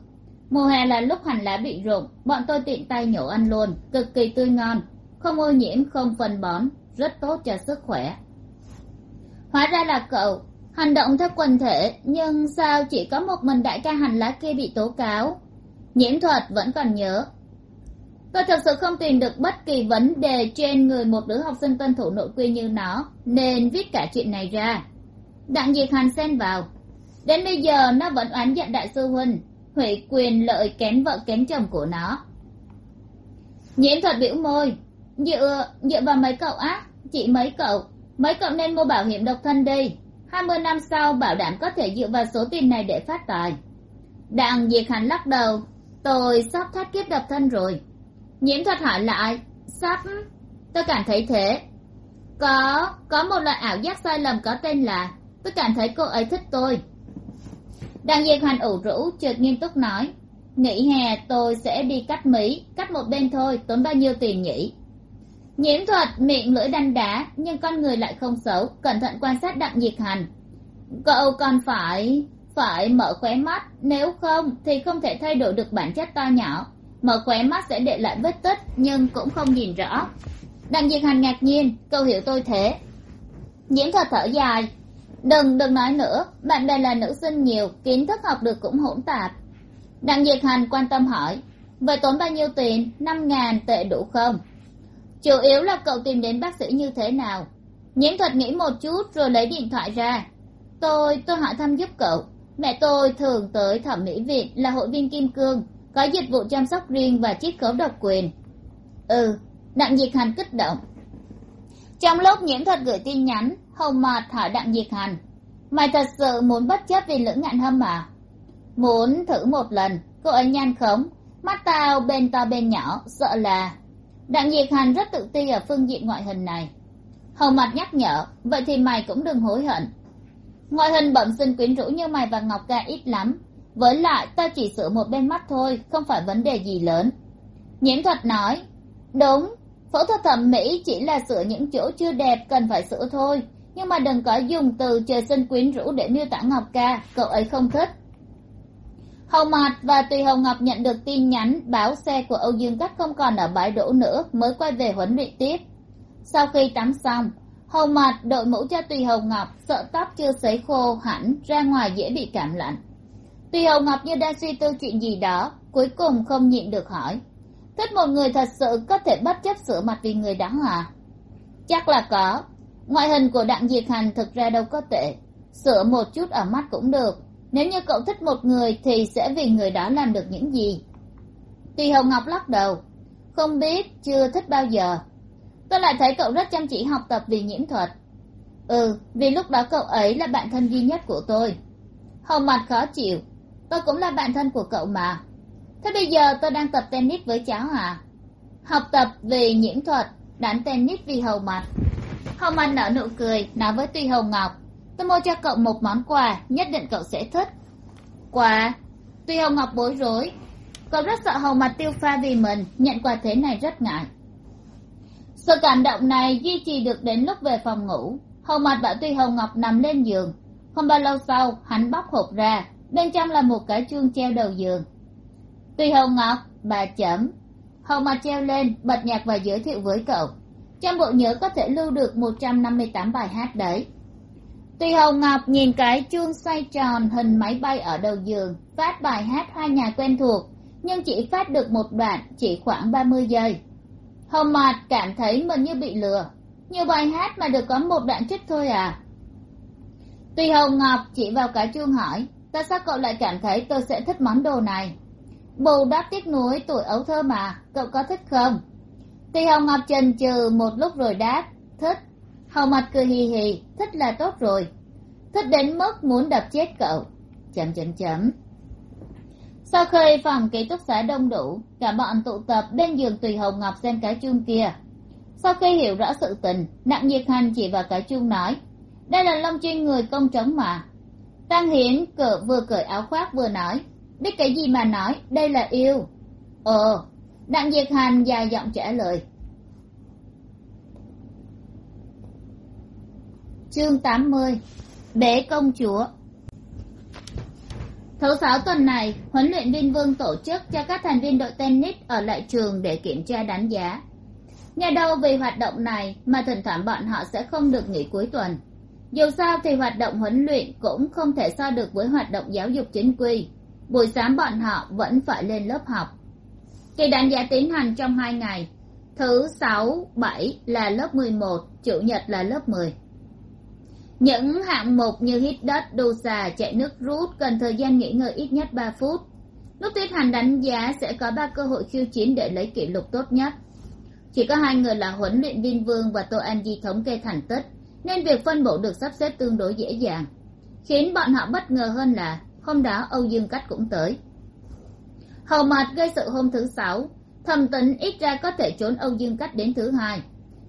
Mùa hè là lúc hành lá bị rụng, bọn tôi tiện tay nhổ ăn luôn, cực kỳ tươi ngon. Không ô nhiễm, không phân bón, rất tốt cho sức khỏe. Hóa ra là cậu. Hành động theo quần thể, nhưng sao chỉ có một mình đại ca hành lá kia bị tố cáo? Nhiễm thuật vẫn còn nhớ tôi thật sự không tìm được bất kỳ vấn đề trên người một đứa học sinh tuân thủ nội quy như nó, nên viết cả chuyện này ra. Đặng diệt hàn xen vào. Đến bây giờ, nó vẫn oán giận đại sư huynh hủy quyền lợi kén vợ kén chồng của nó. Nhiễm thuật biểu môi. Dựa dựa vào mấy cậu á, chị mấy cậu mấy cậu nên mua bảo hiểm độc thân đi. Hai mươi năm sau, bảo đảm có thể dựa vào số tiền này để phát tài. Đặng diệt hàn lắc đầu. Tôi sắp thoát kiếp độc thân rồi nhiễm thuật hỏi lại, sắp, tôi cảm thấy thế. Có có một loại ảo giác sai lầm có tên là, tôi cảm thấy cô ấy thích tôi. Đặng diệt hành ủ rũ, chợt nghiêm túc nói, nghỉ hè, tôi sẽ đi cắt mỹ cắt một bên thôi, tốn bao nhiêu tiền nhỉ? Nhiễm thuật miệng lưỡi đanh đá, nhưng con người lại không xấu, cẩn thận quan sát đặng diệt hành cậu còn phải phải mở khóe mắt, nếu không thì không thể thay đổi được bản chất to nhỏ mở khóe mắt sẽ để lại vết tích, nhưng cũng không nhìn rõ. Đặng diệt hành ngạc nhiên, câu hiểu tôi thế. Nhiễm thuật thở dài. Đừng đừng nói nữa, bạn bè là nữ sinh nhiều, kiến thức học được cũng hỗn tạp. Đặng diệt hành quan tâm hỏi, vậy tốn bao nhiêu tiền? Năm ngàn tệ đủ không? Chủ yếu là cậu tìm đến bác sĩ như thế nào. Nhiễm thuật nghĩ một chút rồi lấy điện thoại ra. Tôi tôi hỏi thăm giúp cậu. Mẹ tôi thường tới thẩm mỹ viện là hội viên kim cương có dịch vụ chăm sóc riêng và chiết khấu độc quyền. Ừ đặng diệt hành kích động. Trong lúc nhiễm thuật gửi tin nhắn, hồng mạt hỏi đặng diệt hành, mày thật sự muốn bất chấp vì lữ ngạn hâm à muốn thử một lần, cô ấy nhan khống, mắt tao bên to bên nhỏ, sợ là đặng diệt hành rất tự ti ở phương diện ngoại hình này. Hồng mặt nhắc nhở, vậy thì mày cũng đừng hối hận. Ngoại hình bẩm sinh quyến rũ như mày và ngọc ca ít lắm với lại, ta chỉ sửa một bên mắt thôi, không phải vấn đề gì lớn. Nhiễm thuật nói, đúng, phẫu thuật thẩm mỹ chỉ là sửa những chỗ chưa đẹp cần phải sửa thôi, nhưng mà đừng có dùng từ trời sinh quyến rũ để miêu tả ngọc ca, cậu ấy không thích. Hồng mạt và tùy hồng ngọc nhận được tin nhắn, báo xe của âu dương cắt không còn ở bãi đỗ nữa, mới quay về huấn luyện tiếp. Sau khi tắm xong, hồng mạt đội mũ cho tùy hồng ngọc sợ tóc chưa sấy khô hẳn, ra ngoài dễ bị cảm lạnh tùy hồng ngọc như đang suy tư chuyện gì đó, cuối cùng không nhịn được hỏi. Thích một người thật sự có thể bất chấp sửa mặt vì người đó à chắc là có. Ngoại hình của đặng diệt hành thực ra đâu có tệ. Sửa một chút ở mắt cũng được. Nếu như cậu thích một người thì sẽ vì người đó làm được những gì? Tùy hồng ngọc lắc đầu. Không biết, chưa thích bao giờ. Tôi lại thấy cậu rất chăm chỉ học tập vì nhiễm thuật. Ừ vì lúc đó cậu ấy là bạn thân duy nhất của tôi. Hồng mặt khó chịu tôi cũng là bạn thân của cậu mà. Thế bây giờ tôi đang tập tennis với cháu à? Học tập vì nhiễm thuật, đánh tennis vì hầu mặt. Hầu mặt nở nụ cười, nói với tuy hồng ngọc, tôi mua cho cậu một món quà, nhất định cậu sẽ thích. Quà? Tuy hồng ngọc bối rối. Cậu rất sợ hầu mặt tiêu pha vì mình, nhận quà thế này rất ngại. Sự cảm động này duy trì được đến lúc về phòng ngủ. Hầu mặt bảo tuy hồng ngọc nằm lên giường. Không bao lâu sau, hắn bóc hộp ra bên trong là một cái chuông treo đầu giường. Tuy hồng ngọc, bà chấm hầu mặt treo lên, bật nhạc và giới thiệu với cậu. Trong bộ nhớ có thể lưu được một trăm năm mươi tám bài hát đấy. Tuy hồng ngọc nhìn cái chuông xoay tròn hình máy bay ở đầu giường, phát bài hát hai nhà quen thuộc, nhưng chỉ phát được một đoạn, chỉ khoảng ba mươi giây. Hồng mạt cảm thấy mình như bị lừa. Nhiều bài hát mà được có một đoạn trích thôi à. Tuy hồng ngọc chỉ vào cái chuông hỏi tại sao cậu lại cảm thấy tôi sẽ thích món đồ này? Bù đắp tiếc nuối tuổi ấu thơ mà, cậu có thích không? Tì hồng ngọc trần trừ một lúc rồi đáp, thích. Hầu mặt cười hì hì, thích là tốt rồi. Thích đến mức muốn đập chết cậu. Chấm chấm chấm. Sau khi phòng ký túc xá đông đủ, cả bọn tụ tập bên giường tùy hồng ngọc xem cái chuông kia. Sau khi hiểu rõ sự tình, nặng nhiệt hành chỉ vào cái chuông nói, đây là lông chuyên người công trống mà tăng hiến cỡ vừa cởi áo khoác vừa nói, biết cái gì mà nói, đây là yêu. Ờ. Đặng diệt hành dài giọng trả lời. Chương tám mươi, bế công chúa. Thứ sáu tuần này, huấn luyện viên vương tổ chức cho các thành viên đội tennis ở lại trường để kiểm tra đánh giá. Nhà đâu vì hoạt động này mà thỉnh thoảng bọn họ sẽ không được nghỉ cuối tuần dù sao thì hoạt động huấn luyện cũng không thể so được với hoạt động giáo dục chính quy. Buổi sáng bọn họ vẫn phải lên lớp học. Kỳ đánh giá tiến hành trong hai ngày. Thứ sáu, bảy là lớp mười một, chủ nhật là lớp mười. Những hạng mục như hít đất, đu xà, chạy nước rút cần thời gian nghỉ ngơi ít nhất ba phút. Lúc tiến hành đánh giá sẽ có ba cơ hội khiêu chiến để lấy kỷ lục tốt nhất. Chỉ có hai người là huấn luyện viên vương và tô an di thống kê thành tích nên việc phân bổ được sắp xếp tương đối dễ dàng, khiến bọn họ bất ngờ hơn là hôm đó âu dương cách cũng tới. Hầu mạt gây sự hôm thứ sáu, thầm tính ít ra có thể trốn âu dương cách đến thứ hai.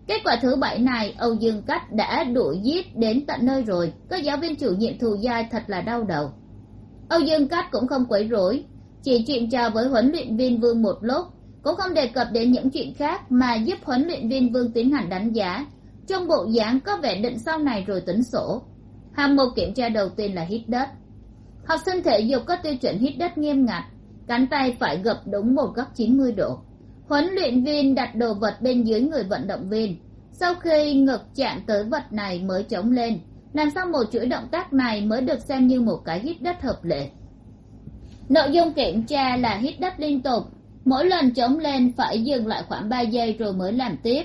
Kết quả thứ bảy này, âu dương cách đã đuổi giết đến tận nơi rồi. Các giáo viên chủ nhiệm thù dai thật là đau đầu. Âu dương cách cũng không quấy rối, chỉ chuyện trò với huấn luyện viên vương một lúc cũng không đề cập đến những chuyện khác mà giúp huấn luyện viên vương tiến hành đánh giá trong bộ dáng có vẻ định sau này rồi tính sổ. Hạng mục kiểm tra đầu tiên là hít đất. Học sinh thể dục có tiêu chuẩn hít đất nghiêm ngặt, cánh tay phải gập đúng một góc chín mươi độ. Huấn luyện viên đặt đồ vật bên dưới người vận động viên. Sau khi ngực chạm tới vật này mới chống lên, làm xong một chuỗi động tác này mới được xem như một cái hít đất hợp lệ? Nội dung kiểm tra là hít đất liên tục, mỗi lần chống lên phải dừng lại khoảng ba giây rồi mới làm tiếp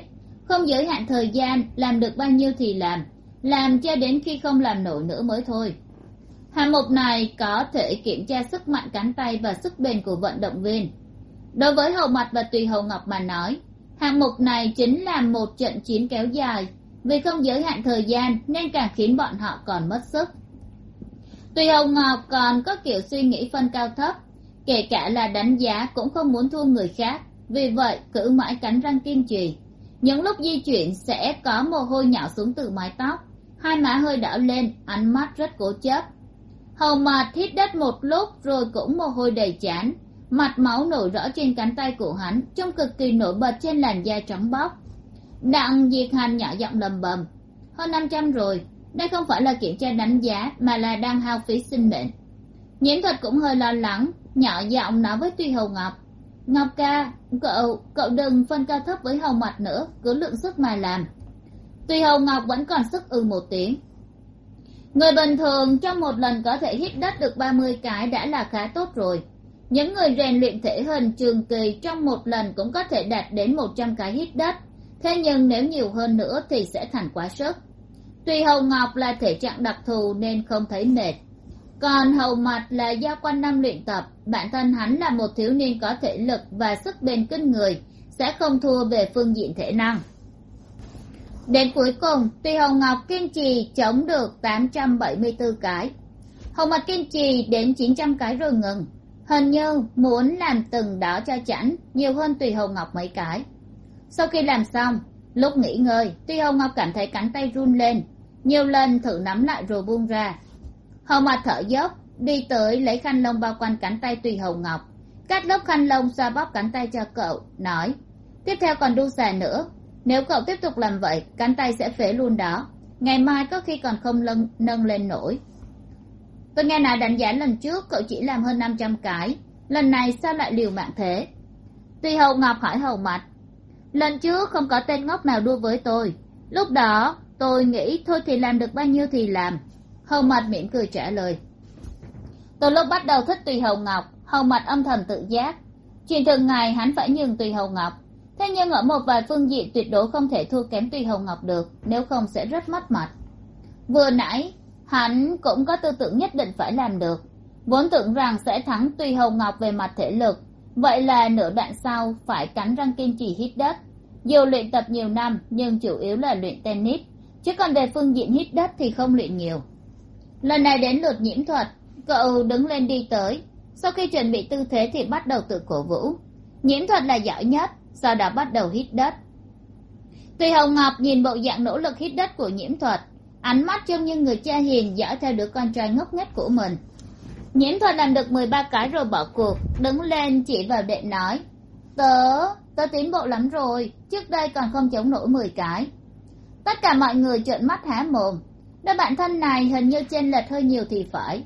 không giới hạn thời gian, làm được bao nhiêu thì làm. Làm cho đến khi không làm nổi nữa mới thôi. Hạng mục này có thể kiểm tra sức mạnh cánh tay và sức bền của vận động viên. Đối với hầu mặt và tùy hầu ngọc mà nói, hạng mục này chính là một trận chiến kéo dài. Vì không giới hạn thời gian nên càng khiến bọn họ còn mất sức. Tùy hầu ngọc còn có kiểu suy nghĩ phân cao thấp, kể cả là đánh giá cũng không muốn thua người khác. Vì vậy, cứ mãi cắn răng kiên trì những lúc di chuyển sẽ có mồ hôi nhỏ xuống từ mái tóc. Hai má hơi đỏ lên, ánh mắt rất cố chấp. Hầu mặt hít đất một lúc rồi cũng mồ hôi đầy chán. Mặt máu nổi rõ trên cánh tay của hắn, trông cực kỳ nổi bật trên làn da trắng bóc. Đặng diệt hành nhỏ giọng lầm bầm, hơn năm trăm rồi, đây không phải là kiểm tra đánh giá mà là đang hao phí sinh mệnh. Nhiễm thuật cũng hơi lo lắng, nhỏ giọng nói với tuy hầu ngọc ngọc ca, cậu cậu đừng phân cao thấp với hầu mặt nữa, cứ lượng sức mà làm. Tuy hầu ngọc vẫn còn sức ư một tiếng. Người bình thường trong một lần có thể hít đất được ba mươi cái đã là khá tốt rồi. Những người rèn luyện thể hình trường kỳ trong một lần cũng có thể đạt đến một trăm cái hít đất. Thế nhưng nếu nhiều hơn nữa thì sẽ thành quá sức. Tuy hầu ngọc là thể trạng đặc thù nên không thấy mệt còn hầu mặt là do quanh năm luyện tập, bản thân hắn là một thiếu niên có thể lực và sức bền kinh người, sẽ không thua về phương diện thể năng. Đến cuối cùng, tuy hồng ngọc kiên trì chống được tám trăm bảy mươi bốn cái. Hầu mặt kiên trì đến chín trăm cái rồi ngừng. Hình như muốn làm từng đó cho chẵn, nhiều hơn tùy hồng ngọc mấy cái. Sau khi làm xong, lúc nghỉ ngơi, tuy hồng ngọc cảm thấy cánh tay run lên, nhiều lần thử nắm lại rồi buông ra hầu mặt thở dốc đi tới lấy khăn lông bao quanh cánh tay tùy hồng ngọc. Cắt lớp khăn lông xoa bóp cánh tay cho cậu nói tiếp theo còn đu xà nữa. Nếu cậu tiếp tục làm vậy cánh tay sẽ phế luôn đó. Ngày mai có khi còn không lân, nâng lên nổi. Tôi nghe nào đánh giá lần trước cậu chỉ làm hơn năm trăm cái. Lần này sao lại liều mạng thế? Tùy hầu ngọc hỏi hầu mặt lần trước không có tên ngốc nào đua với tôi. Lúc đó tôi nghĩ thôi thì làm được bao nhiêu thì làm hầu mặt mỉm cười trả lời. Từ lúc bắt đầu thích tùy hầu ngọc, hầu mặt âm thầm tự giác. Chuyện thường ngày hắn phải nhường tùy hầu ngọc. Thế nhưng ở một vài phương diện tuyệt đối không thể thua kém tùy hầu ngọc được, nếu không sẽ rất mất mặt. Vừa nãy, hắn cũng có tư tưởng nhất định phải làm được. Vốn tưởng rằng sẽ thắng tùy hầu ngọc về mặt thể lực, vậy là nửa đoạn sau phải cắn răng kiên trì hít đất. Dù luyện tập nhiều năm, nhưng chủ yếu là luyện tennis, chứ còn về phương diện hít đất thì không luyện nhiều lần này đến lượt nhiễm thuật, cậu đứng lên đi tới. Sau khi chuẩn bị tư thế thì bắt đầu tự cổ vũ. Nhiễm thuật là giỏi nhất, sau đó bắt đầu hít đất. Tùy hồng ngọc nhìn bộ dạng nỗ lực hít đất của nhiễm thuật. Ánh mắt trông như người cha hiền dõi theo đứa con trai ngốc nghếch của mình. Nhiễm thuật làm được mười ba cái rồi bỏ cuộc, đứng lên chỉ vào đệ nói, tớ tớ tiến bộ lắm rồi, trước đây còn không chống nổi mười cái. Tất cả mọi người trợn mắt há mồm đôi bạn thân này hình như chênh lệch hơi nhiều thì phải.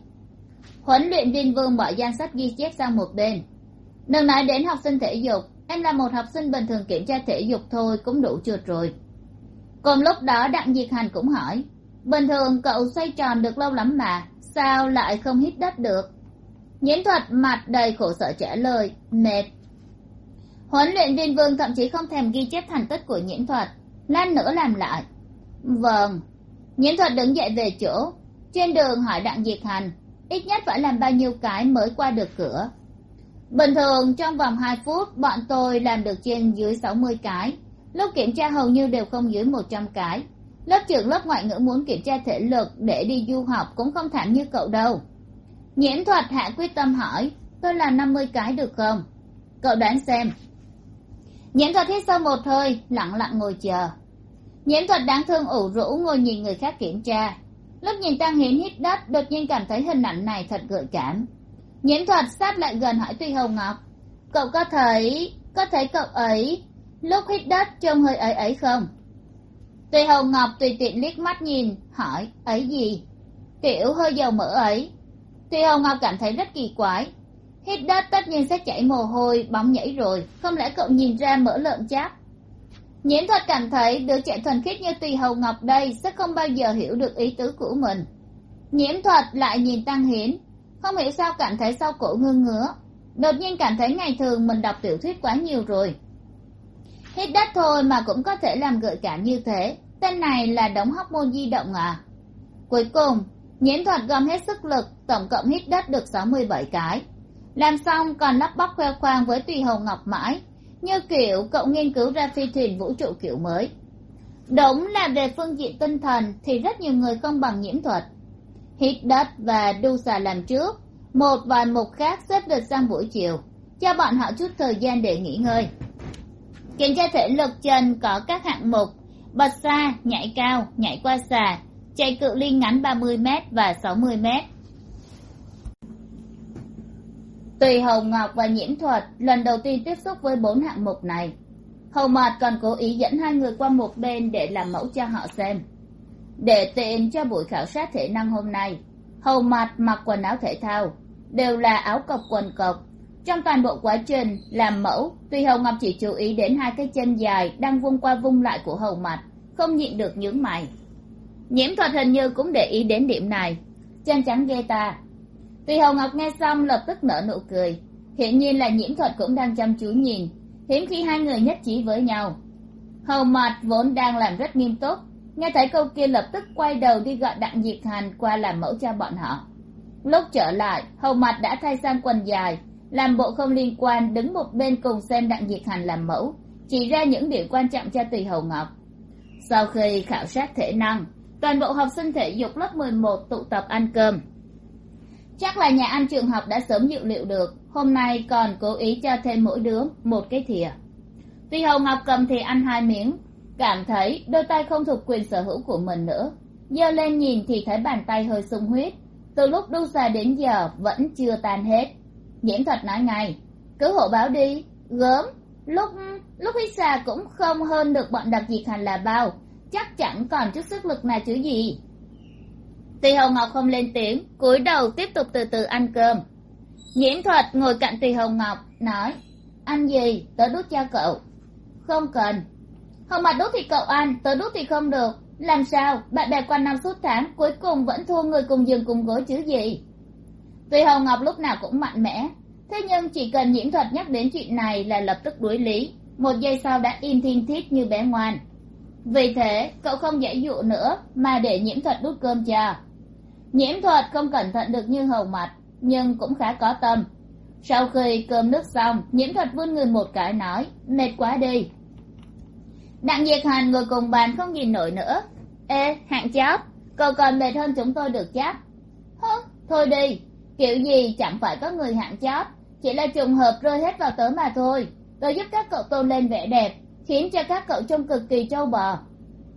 Huấn luyện viên vương bỏ danh sách ghi chép sang một bên. Đừng nói đến học sinh thể dục, em là một học sinh bình thường kiểm tra thể dục thôi, cũng đủ trượt rồi. Cùng lúc đó, đặng diệt hành cũng hỏi, bình thường cậu xoay tròn được lâu lắm mà, sao lại không hít đất được? Nhiễm thuật mặt đầy khổ sở trả lời, mệt. Huấn luyện viên vương thậm chí không thèm ghi chép thành tích của nhiễm thuật, lát nữa làm lại vâng nhiễm thuật đứng dậy về chỗ, trên đường hỏi đặng diệt hành, ít nhất phải làm bao nhiêu cái mới qua được cửa. Bình thường, trong vòng hai phút, bọn tôi làm được trên dưới sáu mươi cái. Lúc kiểm tra hầu như đều không dưới một trăm cái. Lớp trưởng lớp ngoại ngữ muốn kiểm tra thể lực để đi du học cũng không thảm như cậu đâu. Nhiễm thuật hạ quyết tâm hỏi, tôi làm năm mươi cái được không? Cậu đoán xem. Nhiễm thuật hít sâu một hơi, lặng lặng ngồi chờ nhiễm thuật đáng thương ủ rũ ngồi nhìn người khác kiểm tra. Lúc nhìn tăng hiến hít đất đột nhiên cảm thấy hình ảnh này thật gợi cảm. Nhiễm thuật sát lại gần hỏi tuy hồng ngọc, cậu có thấy có thấy cậu ấy lúc hít đất trông hơi ấy ấy không? Tuy hồng ngọc tùy tiện liếc mắt nhìn, hỏi, ấy gì? Kiểu hơi dầu mỡ ấy. Tuy hồng ngọc cảm thấy rất kỳ quái. Hít đất tất nhiên sẽ chảy mồ hôi, bóng nhảy rồi, không lẽ cậu nhìn ra mỡ lợn chắc nhiễm thuật cảm thấy đứa trẻ thuần khiết như tùy hầu ngọc đây sẽ không bao giờ hiểu được ý tứ của mình. Nhiễm thuật lại nhìn tăng hiến không hiểu sao cảm thấy sau cổ ngưng ngứa. Đột nhiên cảm thấy ngày thường mình đọc tiểu thuyết quá nhiều rồi. Hít đất thôi mà cũng có thể làm gợi cảm như thế. Tên này là đống hóc môn di động à? Cuối cùng, nhiễm thuật gom hết sức lực, tổng cộng hít đất được sáu mươi bảy cái. Làm xong còn lắp bắp khoe khoang với tùy hầu ngọc mãi như kiểu, cậu nghiên cứu ra phi thuyền vũ trụ kiểu mới. Đúng là về phương diện tinh thần thì rất nhiều người không bằng nhiễm thuật. Hít đất và đu xà làm trước, một vài mục khác xếp lịch sang buổi chiều, cho bọn họ chút thời gian để nghỉ ngơi. Kiểm tra thể lực trần có các hạng mục, bật xa, nhảy cao, nhảy qua xà, chạy cự ly ngắn ba mươi m và sáu mươi m tùy hồng ngọc và nhiễm thuật, lần đầu tiên tiếp xúc với bốn hạng mục này. Hầu mạt còn cố ý dẫn hai người qua một bên để làm mẫu cho họ xem. Để tiện cho buổi khảo sát thể năng hôm nay, hầu Mạt mặc quần áo thể thao, đều là áo cộc quần cộc. Trong toàn bộ quá trình làm mẫu, Tùy hầu ngọc chỉ chú ý đến hai cái chân dài đang vung qua vung lại của hầu mặt không nhịn được nhướng mày. Nhiễm thuật hình như cũng để ý đến điểm này. Chân trắng ghê ta tuy Hồng ngọc nghe xong lập tức nở nụ cười. Hiển nhiên là nhiễm thuật cũng đang chăm chú nhìn. Hiếm khi hai người nhất trí với nhau. Hầu mặt vốn đang làm rất nghiêm túc. Nghe thấy câu kia lập tức quay đầu đi gọi đặng diệt hành qua làm mẫu cho bọn họ. Lúc trở lại hầu mặt đã thay sang quần dài, làm bộ không liên quan, đứng một bên cùng xem đặng diệt hành làm mẫu, chỉ ra những điểm quan trọng cho tùy hầu ngọc. Sau khi khảo sát thể năng, toàn bộ học sinh thể dục lớp mười một tụ tập ăn cơm chắc là nhà ăn trường học đã sớm dự liệu được, hôm nay còn cố ý cho thêm mỗi đứa một cái thìa. Tuy hầu ngọc cầm thì ăn hai miếng, cảm thấy đôi tay không thuộc quyền sở hữu của mình nữa. Giơ lên nhìn thì thấy bàn tay hơi sung huyết, từ lúc đu xà đến giờ vẫn chưa tan hết. Nhiễm thuật nói ngay, cứ hộ báo đi, gớm, lúc lúc hít xà cũng không hơn được bọn đặc diệt hành là bao, chắc chẳng còn chút sức lực nào chứ gì. Tỳ hồng ngọc không lên tiếng, cúi đầu tiếp tục từ từ ăn cơm. Nhiễm thuật ngồi cạnh tùy hồng ngọc, nói, ăn gì? Tớ đút cho cậu. Không cần. Không mà đút thì cậu ăn, tớ đút thì không được. Làm sao? Bạn bè quanh năm suốt tháng cuối cùng vẫn thua người cùng giường cùng gối chứ gì? Tỳ hồng ngọc lúc nào cũng mạnh mẽ. Thế nhưng chỉ cần nhiễm thuật nhắc đến chuyện này là lập tức đuối lý. Một giây sau đã im thiên thiết như bé ngoan. Vì thế, cậu không dễ dụ nữa mà để nhiễm thuật đút cơm cho nhiễm thuật không cẩn thận được như hầu mặt, nhưng cũng khá có tâm. Sau khi cơm nước xong, nhiễm thuật vươn người một cái nói, mệt quá đi. Đặng diệt hành ngồi cùng bàn không nhìn nổi nữa. Ê, hạng chóp, cậu còn mệt hơn chúng tôi được chắc. Hứ thôi đi, kiểu gì chẳng phải có người hạng chóp, chỉ là trùng hợp rơi hết vào tớ mà thôi. Tớ giúp các cậu tôn lên vẻ đẹp, khiến cho các cậu trông cực kỳ trâu bò.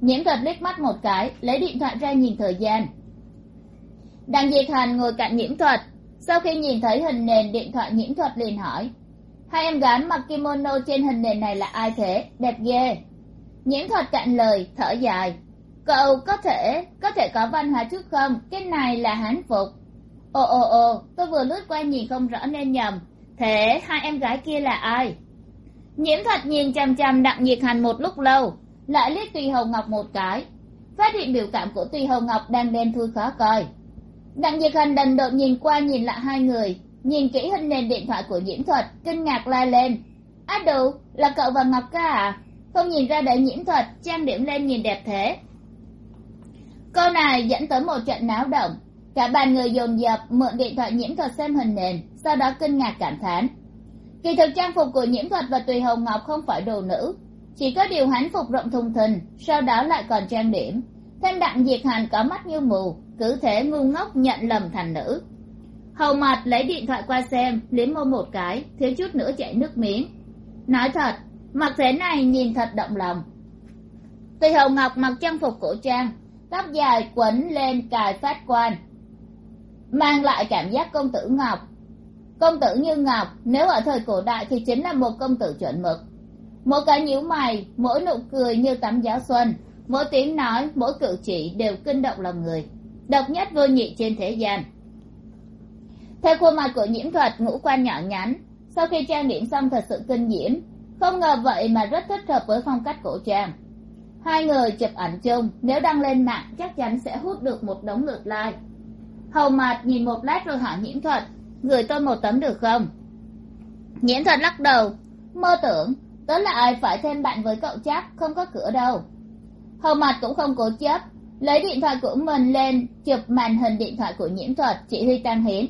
Nhiễm thuật liếc mắt một cái, lấy điện thoại ra nhìn thời gian đặng diệt hàn ngồi cạnh nhiễm thuật. Sau khi nhìn thấy hình nền điện thoại, nhiễm thuật liền hỏi, hai em gái mặc kimono trên hình nền này là ai thế? Đẹp ghê. Nhiễm thuật cạn lời, thở dài, cậu có thể có thể có văn hóa trước không? Cái này là hán phục. Ồ ồ ồ, tôi vừa lướt qua nhìn không rõ nên nhầm. Thế hai em gái kia là ai? Nhiễm thuật nhìn chằm chằm đặng nhiệt hành một lúc lâu, lại liếc tùy hồng ngọc một cái. Phát hiện biểu cảm của tùy hồng ngọc đang đen thui khó coi đặng diệt hành đần độn nhìn qua nhìn lại hai người, nhìn kỹ hình nền điện thoại của nhiễm thuật, kinh ngạc la lên. Á đủ là cậu và ngọc ca à? Không nhìn ra để nhiễm thuật trang điểm lên nhìn đẹp thế. Câu này dẫn tới một trận náo động. Cả bàn người dồn dập mượn điện thoại nhiễm thuật xem hình nền, sau đó kinh ngạc cảm thán. Kỳ thực trang phục của nhiễm thuật và tùy hồng ngọc không phải đồ nữ, chỉ có điều hắn phục rộng thùng thình, sau đó lại còn trang điểm thêm đặng diệt hàn có mắt như mù, cứ thế ngu ngốc nhận lầm thành nữ. Hầu mặt lấy điện thoại qua xem, liếm môi một cái, thiếu chút nữa chảy nước miếng. Nói thật mặc thế này nhìn thật động lòng. Tùy Hầu ngọc mặc trang phục cổ trang, tóc dài quấn lên cài phát quan. Mang lại cảm giác công tử ngọc. Công tử như ngọc, nếu ở thời cổ đại thì chính là một công tử chuẩn mực. Mỗi cái nhíu mày, mỗi nụ cười như tắm gió xuân mỗi tiếng nói, mỗi cử chỉ đều kinh động lòng người, độc nhất vô nhị trên thế gian. Theo khuôn mặt của nhiễm thuật ngũ quan nhỏ nhắn, sau khi trang điểm xong thật sự kinh diễm, không ngờ vậy mà rất thích hợp với phong cách cổ trang. Hai người chụp ảnh chung, nếu đăng lên mạng chắc chắn sẽ hút được một đống lượt like. Hầu mặt nhìn một lát rồi hỏi nhiễm thuật gửi tôi một tấm được không? Nhiễm thuật lắc đầu, mơ tưởng, tớ là ai phải thêm bạn với cậu chắc, không có cửa đâu hầu mặt cũng không cố chấp. Lấy điện thoại của mình lên, chụp màn hình điện thoại của nhiễm thuật, chỉ huy tăng hiến.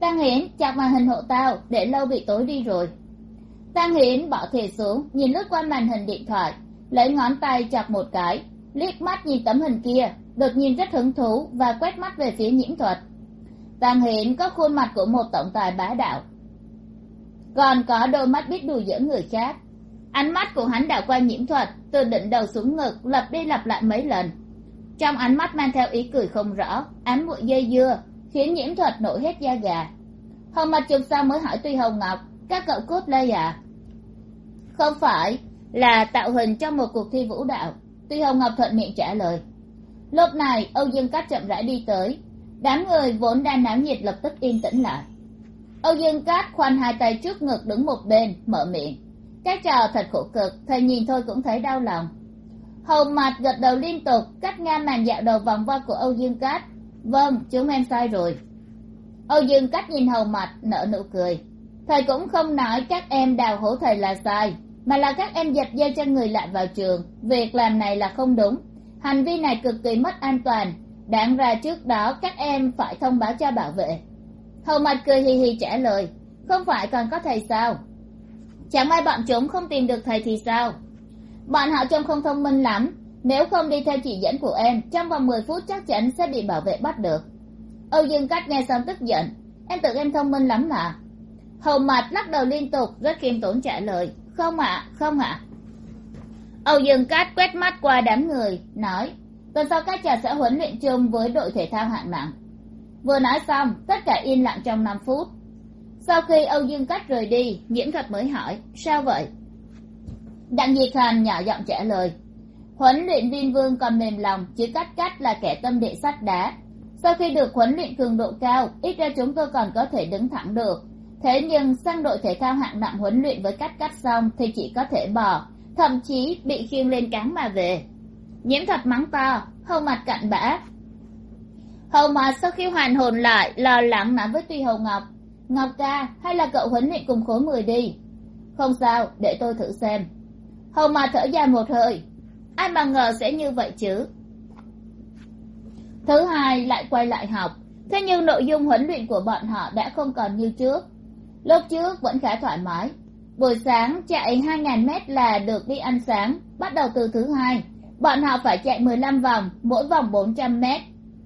Tăng hiến chặt màn hình hộ tao, để lâu bị tối đi rồi. Tăng hiến bỏ thìa xuống, nhìn lướt qua màn hình điện thoại, lấy ngón tay chặt một cái, liếc mắt nhìn tấm hình kia, đột nhiên rất hứng thú và quét mắt về phía nhiễm thuật. Tăng hiến có khuôn mặt của một tổng tài bá đạo. Còn có đôi mắt biết đùi giỡn người khác ánh mắt của hắn đảo qua nhiễm thuật, từ đỉnh đầu xuống ngực, lặp đi lặp lại mấy lần. Trong ánh mắt mang theo ý cười không rõ, ám muội dây dưa, khiến nhiễm thuật nổi hết da gà. Hồng mặt chụp sau mới hỏi tuy hồng ngọc, các cậu cốt đây à? Không phải, là tạo hình trong một cuộc thi vũ đạo. Tuy hồng ngọc thuận miệng trả lời. Lúc này, âu dương cát chậm rãi đi tới. Đám người vốn đang náo nhiệt lập tức yên tĩnh lại. Âu dương cát khoanh hai tay trước ngực đứng một bên, mở miệng cái trò thật khổ cực, thầy nhìn thôi cũng thấy đau lòng. Hầu mặt gật đầu liên tục, cắt ngang màn dạo đầu vòng vo của âu dương cát. Vâng chúng em sai rồi. Âu dương cát nhìn hầu mặt nở nụ cười. Thầy cũng không nói các em đào hổ thầy là sai, mà là các em dập dây cho người lạ vào trường. Việc làm này là không đúng. Hành vi này cực kỳ mất an toàn. Đáng ra trước đó các em phải thông báo cho bảo vệ. Hầu mặt cười hì hì trả lời, không phải còn có thầy sao? Chẳng may bọn chúng không tìm được thầy thì sao? Bọn họ trông không thông minh lắm. Nếu không đi theo chỉ dẫn của em, trong vòng mười phút chắc chắn sẽ bị bảo vệ bắt được. Âu dương cát nghe xong tức giận. Em tưởng em thông minh lắm mà. Hầu mặt lắc đầu liên tục, rất khiêm tốn trả lời. Không ạ không ạ. Âu dương cát quét mắt qua đám người, nói, tuần sau các trò sẽ huấn luyện chung với đội thể thao hạng nặng. Vừa nói xong, tất cả yên lặng trong năm phút sau khi âu dương cát rời đi, nhiễm thuật mới hỏi, sao vậy? Đặng diệt hàn nhỏ giọng trả lời, huấn luyện viên vương còn mềm lòng, chứ cách cách là kẻ tâm địa sắt đá. Sau khi được huấn luyện cường độ cao, ít ra chúng tôi còn có thể đứng thẳng được. Thế nhưng, sang đội thể thao hạng nặng huấn luyện với cách cách xong thì chỉ có thể bỏ thậm chí bị khiêng lên cáng mà về. Nhiễm thuật mắng to, hầu mặt cặn bã. Hầu mặt sau khi hoàn hồn lại, lo lắng nói với tuy hầu ngọc ngọc ca, hay là cậu huấn luyện cùng khối mười đi. Không sao, để tôi thử xem. Hầu mà thở dài một hơi. Ai mà ngờ sẽ như vậy chứ? Thứ hai, lại quay lại học. Thế nhưng nội dung huấn luyện của bọn họ đã không còn như trước. Lúc trước vẫn khá thoải mái. Buổi sáng chạy hai ngàn mét là được đi ăn sáng, bắt đầu từ thứ hai. Bọn họ phải chạy mười lăm vòng, mỗi vòng bốn trăm mét.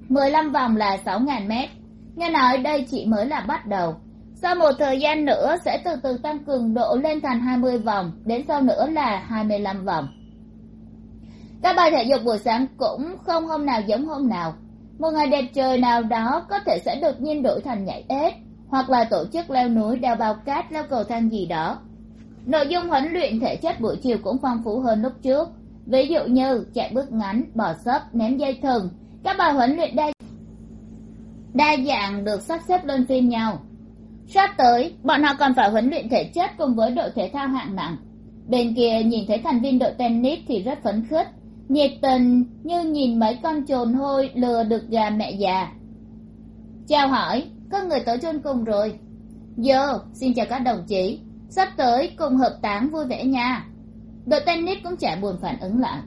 mười lăm vòng là sáu ngàn mét. Nghe nói đây chỉ mới là bắt đầu sau một thời gian nữa sẽ từ từ tăng cường độ lên thành hai mươi vòng, đến sau nữa là hai mươi lăm vòng. Các bài thể dục buổi sáng cũng không hôm nào giống hôm nào. Một ngày đẹp trời nào đó có thể sẽ đột nhiên đổi thành nhảy ếch, hoặc là tổ chức leo núi, đeo bao cát, leo cầu thang gì đó. Nội dung huấn luyện thể chất buổi chiều cũng phong phú hơn lúc trước. Ví dụ như chạy bước ngắn bỏ sấp, ném dây thừng. Các bài huấn luyện đa đa dạng được sắp xếp luân phiên nhau sắp tới, bọn họ còn phải huấn luyện thể chất cùng với đội thể thao hạng nặng. Bên kia nhìn thấy thành viên đội tennis thì rất phấn khích. Nhiệt tình như nhìn mấy con chồn hôi lừa được gà mẹ già. Chào hỏi, có người tới chôn cùng rồi. Giờ xin chào các đồng chí. Sắp tới cùng hợp táng vui vẻ nha. Đội tennis cũng chả buồn phản ứng lại.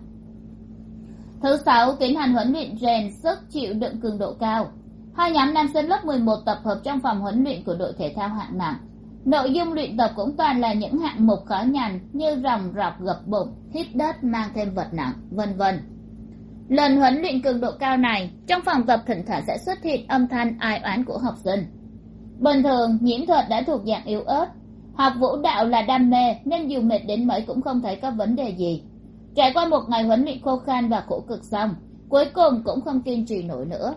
Thứ sáu, tiến hành huấn luyện rèn sức chịu đựng cường độ cao hai nhóm nam sinh lớp mười một tập hợp trong phòng huấn luyện của đội thể thao hạng nặng. Nội dung luyện tập cũng toàn là những hạng mục khó nhằn như ròng rọc, gập bụng, hít đất, mang thêm vật nặng, vân vân. Lần huấn luyện cường độ cao này, trong phòng tập thỉnh thoảng sẽ xuất hiện âm thanh ai oán của học sinh. Bình thường, nhiễm thuật đã thuộc dạng yếu ớt. Học vũ đạo là đam mê, nên dù mệt đến mấy cũng không thấy có vấn đề gì. Trải qua một ngày huấn luyện khô khan và khổ cực xong, cuối cùng cũng không kiên trì nổi nữa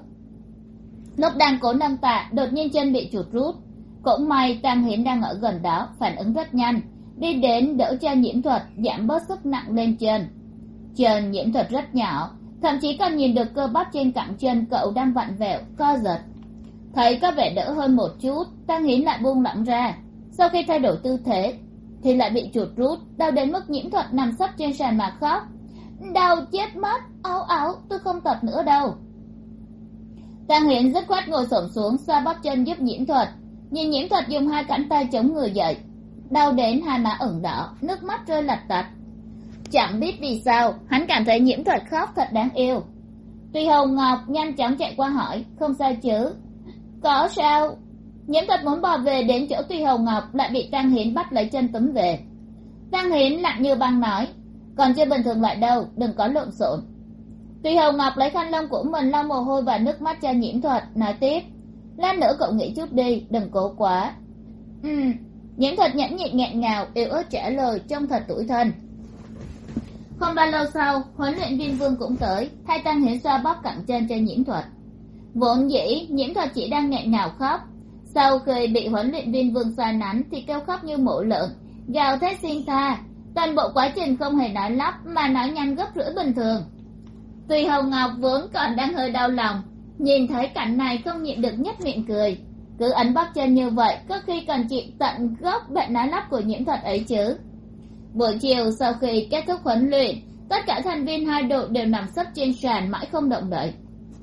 lúc đang cố nâng tạ đột nhiên chân bị chuột rút. Cũng may tam hiến đang ở gần đó, phản ứng rất nhanh. Đi đến đỡ cho nhiễm thuật, giảm bớt sức nặng lên chân chân nhiễm thuật rất nhỏ, thậm chí còn nhìn được cơ bắp trên cẳng chân cậu đang vặn vẹo, co giật. Thấy có vẻ đỡ hơn một chút tăng hiến lại buông lỏng ra. Sau khi thay đổi tư thế, thì lại bị chuột rút, đau đến mức nhiễm thuật nằm sấp trên sàn mà khóc. Đau chết mất áo áo tôi không tập nữa đâu tăng Hiển dứt khoát ngồi xổm xuống, xoa bắp chân giúp nhiễm thuật. Nhìn nhiễm thuật dùng hai cánh tay chống người dậy. Đau đến hai má ửng đỏ, nước mắt rơi lạch tạch chẳng biết vì sao, hắn cảm thấy nhiễm thuật khóc thật đáng yêu. Tùy hồng ngọc nhanh chóng chạy qua hỏi, không sao chứ? Có sao? Nhiễm thuật muốn bò về đến chỗ tùy hồng ngọc lại bị tăng hiến bắt lấy chân túm về. Tăng hiến lặng như băng nói, còn chưa bình thường lại đâu, đừng có lộn xộn tùy hồng ngọc lấy khăn lông của mình lau mồ hôi và nước mắt cho nhiễm thuật, nói tiếp. Lát nữa cậu nghĩ chút đi, đừng cố quá. Ừ nhiễm thuật nhẫn nhịn nghẹn ngào, yếu ớt trả lời trông thật tủi thân. Không bao lâu sau, huấn luyện viên vương cũng tới hai tăng hiến xoa bóp cẳng chân cho nhiễm thuật. Vốn dĩ, nhiễm thuật chỉ đang nghẹn ngào khóc. Sau khi bị huấn luyện viên vương xoa nắn thì kêu khóc như mổ lợn. Gào thét xin tha. Toàn bộ quá trình không hề nói lắp mà nói nhanh gấp rưỡi bình thường tuy hồng ngọc vốn còn đang hơi đau lòng, nhìn thấy cảnh này không nhịn được nhất miệng cười. Cứ ấn bắp chân như vậy, có khi còn chịu tận gốc bệnh nói lắp của nhiễm thuật ấy chứ. Buổi chiều sau khi kết thúc huấn luyện, tất cả thành viên hai đội đều nằm sấp trên sàn mãi không động đậy.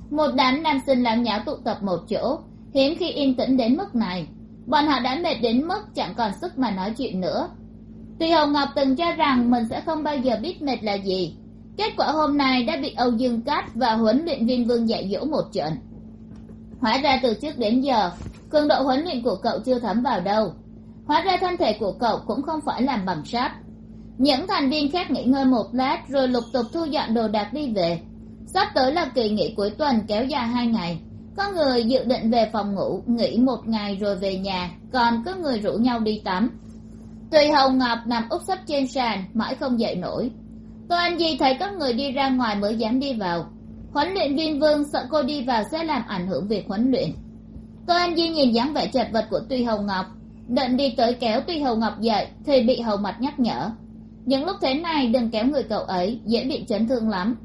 Một đám nam sinh làm nháo tụ tập một chỗ, hiếm khi yên tĩnh đến mức này. Bọn họ đã mệt đến mức chẳng còn sức mà nói chuyện nữa. Tuy hồng ngọc từng cho rằng mình sẽ không bao giờ biết mệt là gì kết quả hôm nay đã bị âu dương cát và huấn luyện viên vương dạy dỗ một trận. Hóa ra từ trước đến giờ, cường độ huấn luyện của cậu chưa thấm vào đâu. Hóa ra thân thể của cậu cũng không phải làm bằng sắt những thành viên khác nghỉ ngơi một lát rồi lục tục thu dọn đồ đạc đi về. Sắp tới là kỳ nghỉ cuối tuần kéo dài hai ngày. Có người dự định về phòng ngủ, nghỉ một ngày rồi về nhà, còn có người rủ nhau đi tắm. Tùy hồng ngọc nằm úp sấp trên sàn, mãi không dậy nổi tôi anh di thấy các người đi ra ngoài mới dám đi vào. Huấn luyện viên vương sợ cô đi vào sẽ làm ảnh hưởng việc huấn luyện. Tôi anh di nhìn dáng vẻ chật vật của tuy hồng ngọc. Định đi tới kéo tuy hồng ngọc dậy thì bị hầu mặt nhắc nhở. Những lúc thế này đừng kéo người cậu ấy, dễ bị chấn thương lắm.